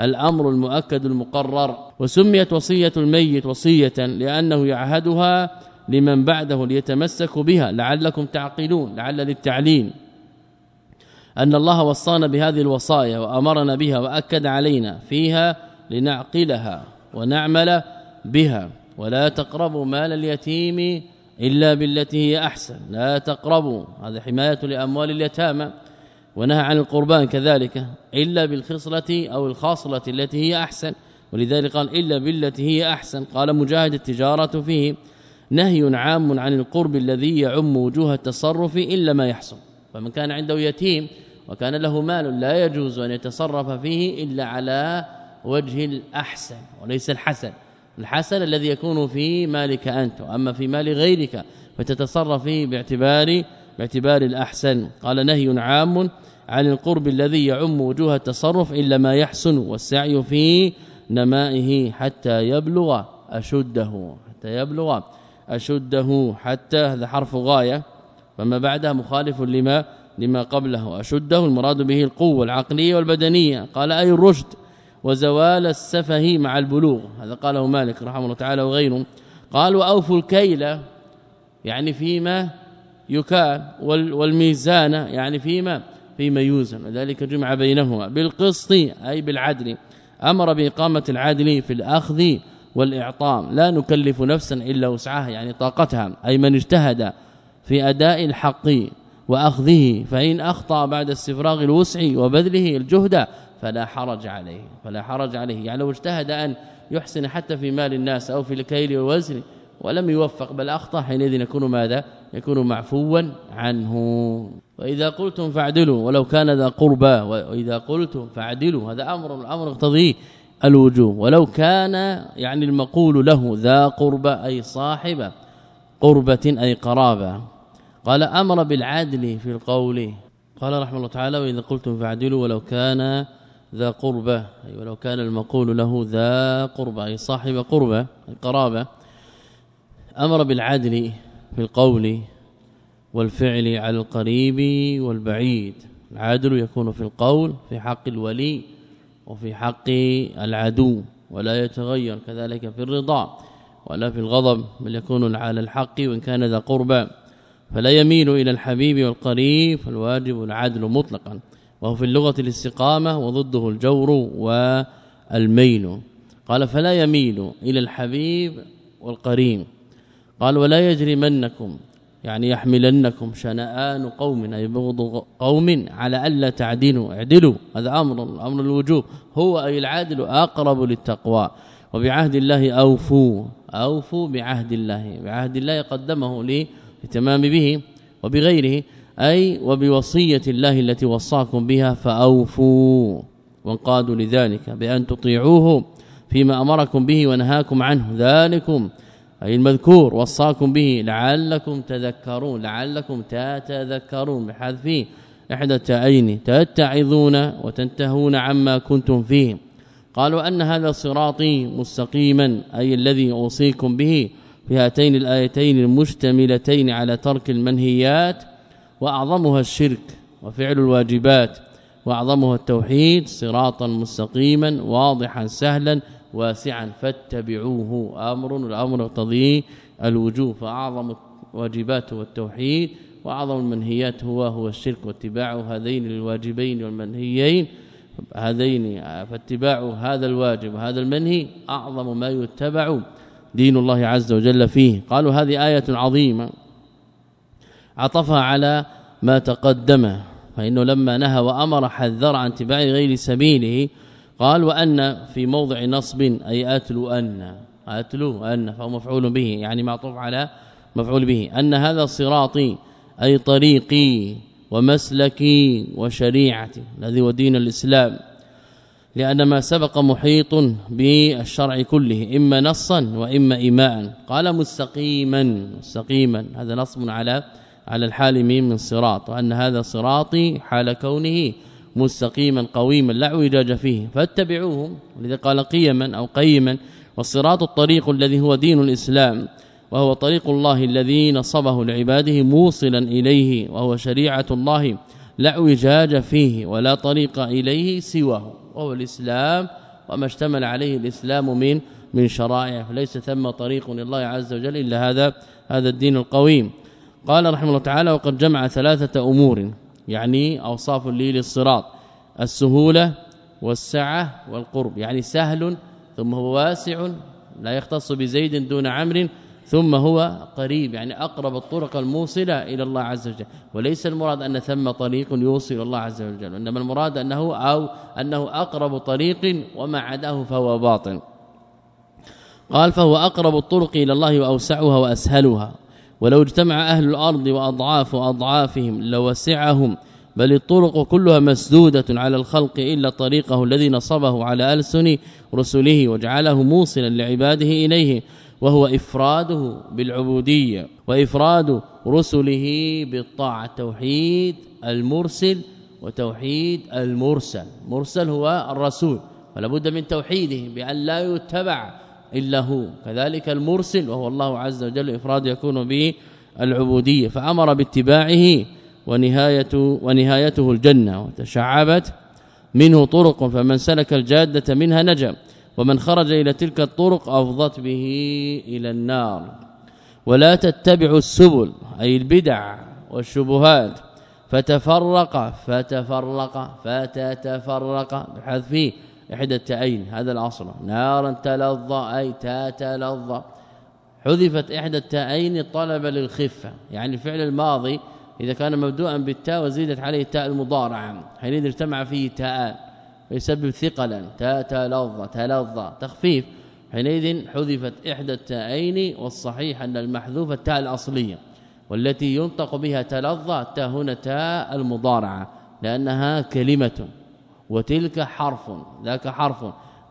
الأمر المؤكد المقرر وسميت وصية الميت وصية لأنه يعهدها لمن بعده ليتمسكوا بها لعلكم تعقلون لعل للتعليم أن الله وصانا بهذه الوصايا وأمرنا بها وأكد علينا فيها لنعقلها ونعمل بها. ولا تقربوا مال اليتيم إلا بالتي هي أحسن. لا تقربوا. هذا حماية لأموال اليتامى. ونهى عن القربان كذلك إلا بالخصلة أو الخاصلة التي هي أحسن. ولذلك قال إلا بالتي هي أحسن. قال مجاهد التجارة فيه نهي عام عن القرب الذي يعم وجوه التصرف إلا ما يحصل. فمن كان عنده يتيم وكان له مال لا يجوز أن يتصرف فيه إلا على وجه الأحسن وليس الحسن. الحسن الذي يكون في مالك أنت وأما في مال غيرك فتتصرف فيه باعتبار باعتبار الأحسن. قال نهي عام عن القرب الذي يعم وجوه التصرف إلا ما يحسن والسعي في نمائه حتى يبلغ أشده حتى يبلغ أشده حتى هذا حرف غاية فما بعدها مخالف لما لما قبله. أشده المراد به القوة العقلية والبدنية. قال أي الرشد وزوال السفه مع البلوغ. هذا قاله مالك رحمه الله تعالى وغيره. قال وأوفوا الكيل يعني فيما يكال والميزان يعني فيما فيما يوزن. وذلك جمع بينهما بالقسط أي بالعدل. أمر بإقامة العدل في الأخذ والإعطاء لا نكلف نفسا إلا وسعها يعني طاقتها أي من اجتهد في أداء الحق وأخذه فإن أخطأ بعد استفراغ الوسع وبذله الجهد فلا حرج عليه فلا حرج عليه. يعني لو اجتهد أن يحسن حتى في مال الناس أو في الكيل والوزن ولم يوفق بل أخطأ حينئذ يكون ماذا؟ يكون معفوا عنه. وإذا قلتم فاعدلوا ولو كان ذا قربى وإذا قلتم فاعدلوا هذا أمر الأمر يقتضي الوجوب. ولو كان يعني المقول له ذا قربى أي صاحب قربة أي قرابة. قال أمر بالعدل في القول. قال رحمه الله تعالى وإذا قلتم فاعدلوا ولو كان ذا قربة أي ولو كان المقول له ذا قربة أي صاحب قربة قرابة. أمر بالعدل في القول. والفعل على القريب والبعيد. العدل يكون في القول في حق الولي وفي حق العدو ولا يتغير كذلك في الرضا ولا في الغضب بل يكون على الحق وإن كان ذا قربى. فلا يميل إلى الحبيب والقريب فالواجب العدل مطلقا. وهو في اللغة الاستقامة وضده الجور والميل. قال فلا يميل إلى الحبيب والقريب. قال ولا يجرمنكم يعني يحملنكم شنآن قوم أي بغض قوم على ألا تعدلوا اعدلوا هذا أمر أمر الوجوب هو أي العادل أقرب للتقوى. وبعهد الله أوفوا أوفوا بعهد الله بعهد الله قدمه لتمام به وبغيره أي وبوصية الله التي وصاكم بها فأوفوا. وانقادوا لذلك بأن تطيعوه فيما أمركم به ونهاكم عنه ذلكم أي المذكور وصاكم به لعلكم تذكرون لعلكم تتذكرون. بحذف إحدى التائين تتعظون وتنتهون عما كنتم فيه. قالوا أن هذا صراطي مستقيما أي الذي أوصيكم به في هاتين الآيتين المشتملتين على ترك المنهيات وأعظمها الشرك وفعل الواجبات وأعظمها التوحيد صراطا مستقيما واضحا سهلا واسعا فاتبعوه. أمر الأمر يقتضي الوجوب فأعظم الواجبات والتوحيد وأعظم المنهيات هو هو الشرك واتباع هذين الواجبين والمنهيين. هذين فاتباع هذا الواجب وهذا المنهي أعظم ما يتبع دين الله عز وجل فيه. قالوا هذه آية عظيمة. عطفها على ما تقدم فإنه لما نهى وأمر حذر عن اتباع غير سبيله قال وأن في موضع نصب أي أتلو أن. أتلو أن فهو مفعول به يعني معطوف على مفعول به. أن هذا صراطي أي طريقي ومسلكي وشريعتي. الذي هو دين الإسلام. لأن ما سبق محيط بالشرع كله إما نصا وإما إيماء. قال مستقيما مستقيما. هذا نصب على على الحال من صراط. وأن هذا صراطي حال كونه مستقيما قويما لا اعوجاج فيه فاتبعوه ولذا قال قيما أو قيما والصراط الطريق الذي هو دين الإسلام وهو طريق الله الذي نصبه لعباده موصلا إليه وهو شريعة الله لا اعوجاج فيه ولا طريق إليه سواه وهو الإسلام. وما اشتمل عليه الإسلام من من شرائع فليس ثم طريق لله عز وجل إلا هذا هذا الدين القويم. قال رحمه الله تعالى وقد جمع ثلاثة أمور يعني أوصاف لي للصراط السهولة والسعة والقرب. يعني سهل ثم هو واسع لا يختص بزيد دون عمرو ثم هو قريب. يعني أقرب الطرق الموصلة إلى الله عز وجل. وليس المراد أن ثم طريق يوصل الله عز وجل. إنما المراد أنه أو أنه أقرب طريق وما عداه فهو باطل. قال فهو أقرب الطرق إلى الله وأوسعها وأسهلها. ولو اجتمع أهل الأرض وأضعاف اضعافهم لوسعهم بل الطرق كلها مسدودة على الخلق إلا طريقه الذي نصبه على ألسن رسله وجعله موصلا لعباده إليه وهو إفراده بالعبودية وإفراد رسله بالطاعة توحيد المرسل وتوحيد المرسل. مرسل هو الرسول فلا بد من توحيده بأن لا يتبع إلا هو. كذلك المرسل وهو الله عز وجل إفراد يكون به العبودية. فأمر باتباعه ونهايه ونهايته الجنة وتشعبت منه طرق فمن سلك الجادة منها نجا ومن خرج إلى تلك الطرق أفضت به إلى النار. ولا تتبعوا السبل أي البدع والشبهات. فتفرق فتفرق فتتفرق بحذف التعين هذا الأصل. نارا تلظى أي تتلظى حذفت إحدى التعين طلبا للخفة. يعني الفعل الماضي إذا كان مبدوءا بالتاء وزيدت عليه تاء المضارعة. حينئذ اجتمع فيه تاء ويسبب ثقلا. تتلظى تلظى تخفيف. حينئذ حذفت إحدى التاءين والصحيح أن المحذوفه التاء الأصلية. والتي ينطق بها تلظى التاء هنا تاء المضارعة لأنها كلمة. وتلك حرف ذاك حرف.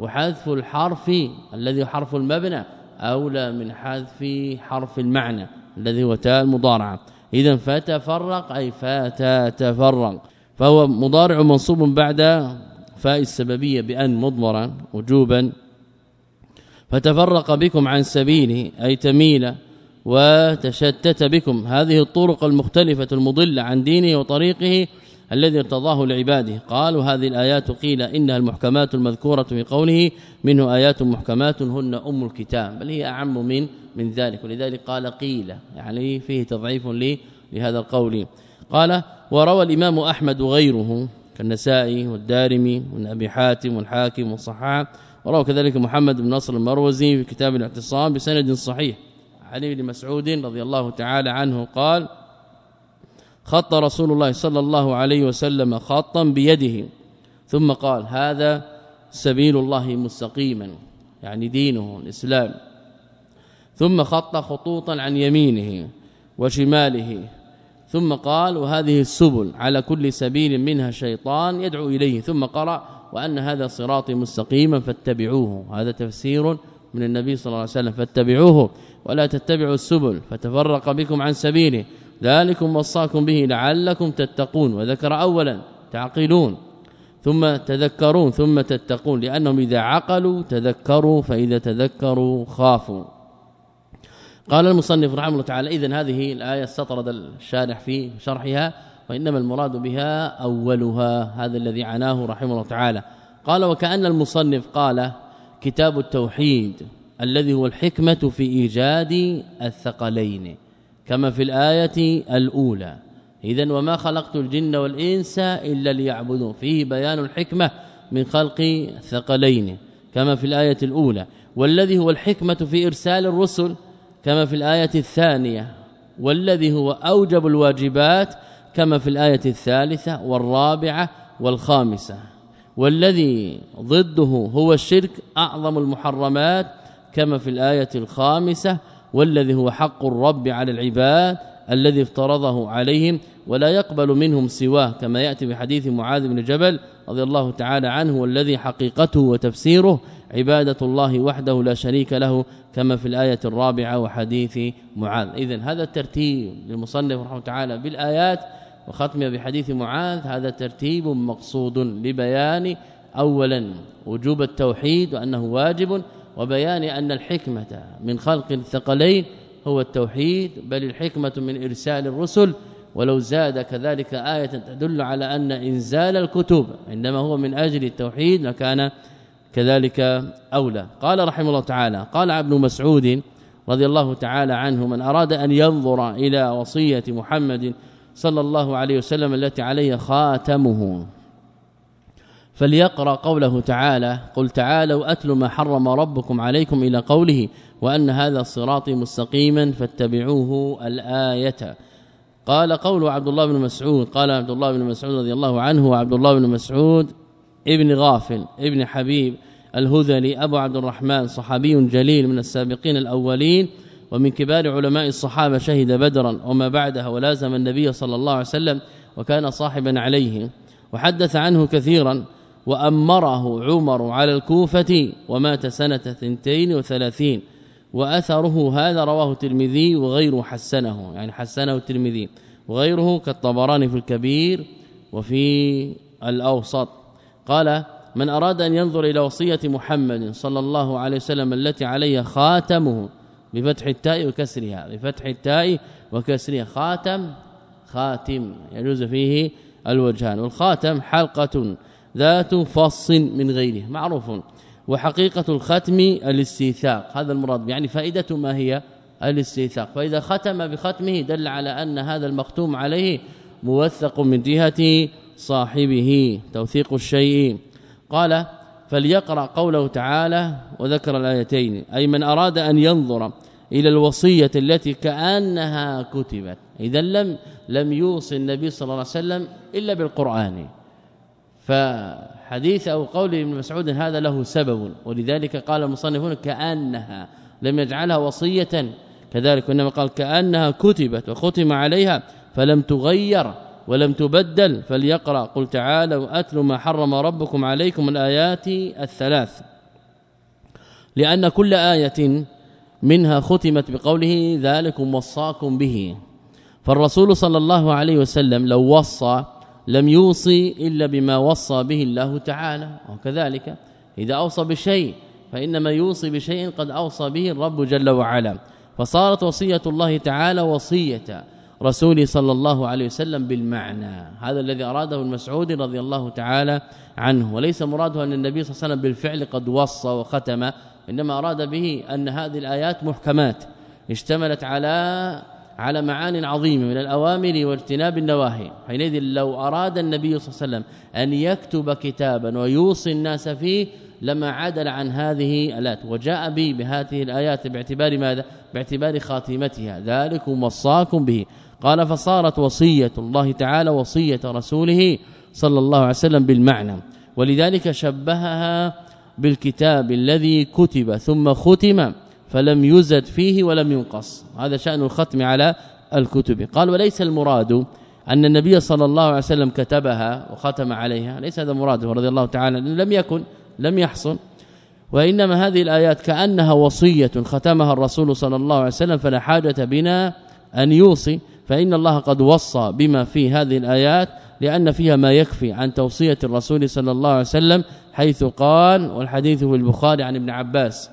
وحذف الحرف الذي حرف المبنى أولى من حذف حرف المعنى الذي هو تاء المضارعة. اذا فتفرق أي فتتفرق. فهو مضارع منصوب بعد فاء السببية بأن مضمرا وجوبا. فتفرق بكم عن سبيله أي تميل وتشتت بكم. هذه الطرق المختلفة المضلة عن دينه وطريقه الذي ارتضاه لعباده. قالوا هذه الآيات قيل إنها المحكمات المذكورة في قوله منه آيات محكمات هن أم الكتاب بل هي أعم من من ذلك. ولذلك قال قيل يعني فيه تضعيف لهذا القول. قال وروى الإمام أحمد وغيره كالنسائي والدارمي وابن أبي حاتم والحاكم والصحاح وروى كذلك محمد بن نصر المروزي في كتاب الاعتصام بسند صحيح. عن ابن مسعود رضي الله تعالى عنه قال خط رسول الله صلى الله عليه وسلم خطا بيده ثم قال هذا سبيل الله مستقيما. يعني دينه الإسلام. ثم خط خطوطا عن يمينه وشماله ثم قال وهذه السبل على كل سبيل منها شيطان يدعو إليه. ثم قرأ وأن هذا صراطي مستقيما فاتبعوه. هذا تفسير من النبي صلى الله عليه وسلم فاتبعوه ولا تتبعوا السبل فتفرق بكم عن سبيله. ذلكم وصاكم به لعلكم تتقون وذكر اولا تعقلون ثم تذكرون ثم تتقون لأنهم إذا عقلوا تذكروا فإذا تذكروا خافوا. قال المصنف رحمه الله تعالى اذا هذه الآية استطرد الشارح في شرحها وإنما المراد بها أولها هذا الذي عناه رحمه الله تعالى. قال وكأن المصنف قال كتاب التوحيد الذي هو الحكمة في إيجاد الثقلين. كما في الآية الأولى. اذا وما خلقت الجن والإنس إلا ليعبدون. فيه بيان الحكمة من خلق الثقلين كما في الآية الأولى. والذي هو الحكمة في إرسال الرسل كما في الآية الثانية. والذي هو أوجب الواجبات كما في الآية الثالثة والرابعة والخامسة. والذي ضده هو الشرك أعظم المحرمات كما في الآية الخامسة والذي هو حق الرب على العباد الذي افترضه عليهم ولا يقبل منهم سواه كما يأتي في حديث معاذ بن جبل رضي الله تعالى عنه والذي حقيقته وتفسيره عبادة الله وحده لا شريك له كما في الآية الرابعة وحديث معاذ. اذا هذا الترتيب للمصنف رحمه تعالى بالآيات وختمه بحديث معاذ هذا ترتيب مقصود لبيان اولا وجوب التوحيد وأنه واجب وبيان أن الحكمة من خلق الثقلين هو التوحيد بل الحكمة من إرسال الرسل. ولو زاد كذلك آية تدل على أن إنزال الكتب عندما هو من أجل التوحيد لكان كذلك أولى. قال رحمه الله تعالى قال ابن مسعود رضي الله تعالى عنه من أراد أن ينظر إلى وصية محمد صلى الله عليه وسلم التي عليها خاتمه فليقرأ قوله تعالى قل تعالوا أتل ما حرم ربكم عليكم إلى قوله وأن هذا الصراط مستقيما فاتبعوه الآية. قال قول عبد الله بن مسعود قال عبد الله بن مسعود رضي الله عنه وعبد الله بن مسعود ابن غافل ابن حبيب الهذلي أبو عبد الرحمن صحابي جليل من السابقين الأولين ومن كبار علماء الصحابة شهد بدرا وما بعدها ولازم النبي صلى الله عليه وسلم وكان صاحبا عليه. وحدث عنه كثيرا وأمره عمر على الكوفة ومات سنة 32 وأثره هذا رواه الترمذي وغيره حسنه يعني حسنه الترمذي وغيره كالطبراني في الكبير وفي الأوسط. قال من أراد أن ينظر إلى وصية محمد صلى الله عليه وسلم التي عليها خاتمه بفتح التاء وكسرها بفتح التاء وكسرها خاتم خاتم يجوز فيه الوجهان والخاتم حلقة ذات فص من غيره. معروف. وحقيقة الختم الاستيثاق. هذا المراد. يعني فائدة ما هي الاستيثاق. فإذا ختم بختمه دل على أن هذا المختوم عليه موثق من جهة صاحبه. توثيق الشيء. قال فليقرأ قوله تعالى وذكر الآيتين. أي من أراد أن ينظر إلى الوصية التي كأنها كتبت. إذا لم لم يوصي النبي صلى الله عليه وسلم إلا بالقرآن. فحديث أو قول ابن مسعود هذا له سبب ولذلك قال المصنفون كأنها لم يجعلها وصية. كذلك إنما قال كأنها كتبت وختم عليها فلم تغير ولم تبدل فليقرأ. قل تعالوا أتل ما حرم ربكم عليكم الآيات الثلاث. لأن كل آية منها ختمت بقوله ذلكم وصاكم به. فالرسول صلى الله عليه وسلم لو وصى لم يوصي إلا بما وصى به الله تعالى وكذلك إذا أوصى بشيء فإنما يوصي بشيء قد أوصى به الرب جل وعلا. فصارت وصية الله تعالى وصية رسول صلى الله عليه وسلم بالمعنى. هذا الذي أراده المسعود رضي الله تعالى عنه. وليس مراده أن النبي صلى الله عليه وسلم بالفعل قد وصى وختم إنما أراد به أن هذه الآيات محكمات اشتملت على على معان عظيمه من الأوامر واجتناب النواهي. حينئذ لو أراد النبي صلى الله عليه وسلم أن يكتب كتابا ويوصي الناس فيه لما عدل عن هذه الات وجاء به بهذه الآيات باعتبار ماذا؟ باعتبار خاتمتها. ذلكم وصاكم به. قال فصارت وصية الله تعالى وصية رسوله صلى الله عليه وسلم بالمعنى. ولذلك شبهها بالكتاب الذي كتب ثم ختم. فلم يزد فيه ولم ينقص. هذا شأن الختم على الكتب. قال وليس المراد أن النبي صلى الله عليه وسلم كتبها وختم عليها. ليس هذا مراده رضي الله تعالى لم يكن لم يحصل. وإنما هذه الآيات كأنها وصية ختمها الرسول صلى الله عليه وسلم فلا حاجة بنا أن يوصي. فإن الله قد وصى بما في هذه الآيات لأن فيها ما يكفي عن توصية الرسول صلى الله عليه وسلم حيث قال والحديث في البخاري عن ابن عباس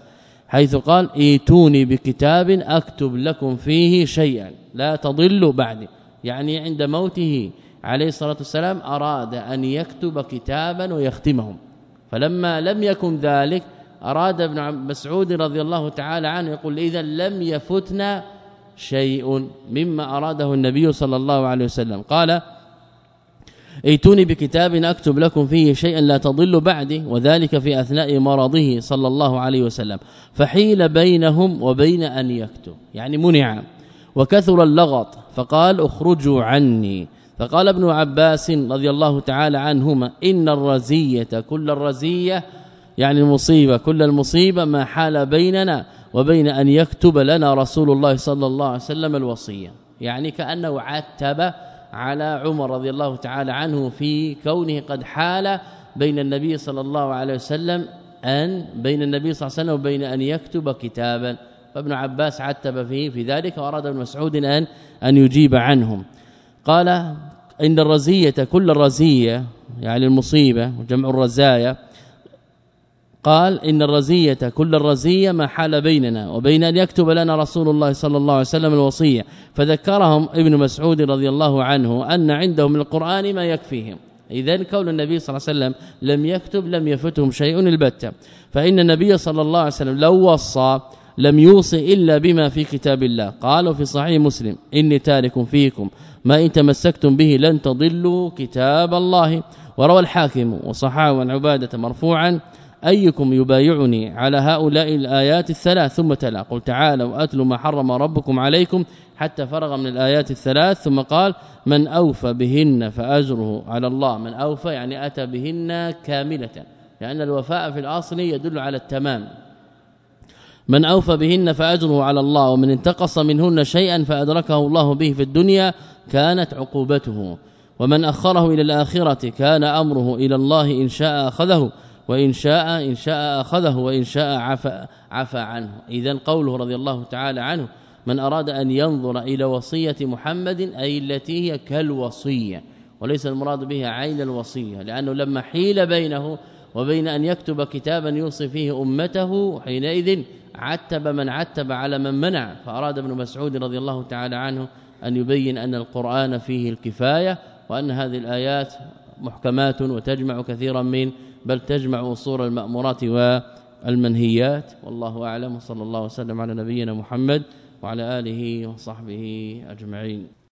حيث قال إيتوني بكتاب أكتب لكم فيه شيئا. لا تضلوا بعدي. يعني عند موته عليه الصلاة والسلام أراد أن يكتب كتابا ويختمهم. فلما لم يكن ذلك أراد ابن مسعود رضي الله تعالى عنه يقول اذا لم يفتنا شيء مما أراده النبي صلى الله عليه وسلم. قال ايتوني بكتاب أكتب لكم فيه شيئا لا تضل بعدي وذلك في أثناء مرضه صلى الله عليه وسلم. فحيل بينهم وبين أن يكتب. يعني منع. وكثر اللغط. فقال اخرجوا عني. فقال ابن عباس رضي الله تعالى عنهما إن الرزية كل الرزية يعني المصيبة كل المصيبة ما حال بيننا وبين أن يكتب لنا رسول الله صلى الله عليه وسلم الوصية. يعني كأنه عتب على عمر رضي الله تعالى عنه في كونه قد حال بين النبي صلى الله عليه وسلم أن بين النبي صلى الله عليه وسلم وبين أن يكتب كتابا. فابن عباس عتب فيه في ذلك وأراد ابن مسعود أن أن يجيب عنهم. قال إن الرزية كل الرزية يعني المصيبة وجمع الرزايا قال إن الرزية كل الرزية ما حال بيننا وبين أن يكتب لنا رسول الله صلى الله عليه وسلم الوصية. فذكرهم ابن مسعود رضي الله عنه أن عندهم القرآن ما يكفيهم. اذا كون النبي صلى الله عليه وسلم لم يكتب لم يفتهم شيء البتة. فإن النبي صلى الله عليه وسلم لو وصى لم يوصي إلا بما في كتاب الله. قالوا في صحيح مسلم إني تارك فيكم ما إن تمسكتم به لن تضلوا كتاب الله. وروى الحاكم وصححه عن عبادة مرفوعا أيكم يبايعني على هؤلاء الآيات الثلاث؟ ثم تلا. قل تعالوا اتلوا ما حرم ربكم عليكم حتى فرغ من الآيات الثلاث. ثم قال من أوفى بهن فأجره على الله. من أوفى يعني أتى بهن كاملة. لأن الوفاء في الأصل يدل على التمام. من أوفى بهن فأجره على الله. ومن انتقص منهن شيئا فأدركه الله به في الدنيا كانت عقوبته. ومن أخره إلى الآخرة كان أمره إلى الله إن شاء أخذه. وإن شاء إن شاء أخذه وإن شاء عفى عفى عنه. اذا قوله رضي الله تعالى عنه من أراد أن ينظر إلى وصية محمد أي التي هي كالوصية وليس المراد بها عين الوصية لأنه لما حيل بينه وبين أن يكتب كتابا يوصي فيه أمته حينئذ عتب من عتب على من منع. فأراد ابن مسعود رضي الله تعالى عنه أن يبين أن القرآن فيه الكفاية وأن هذه الآيات محكمات وتجمع كثيرا من بل تجمع أصول المأمورات والمنهيات. والله أعلم. صلى الله وسلم على نبينا محمد وعلى آله وصحبه أجمعين.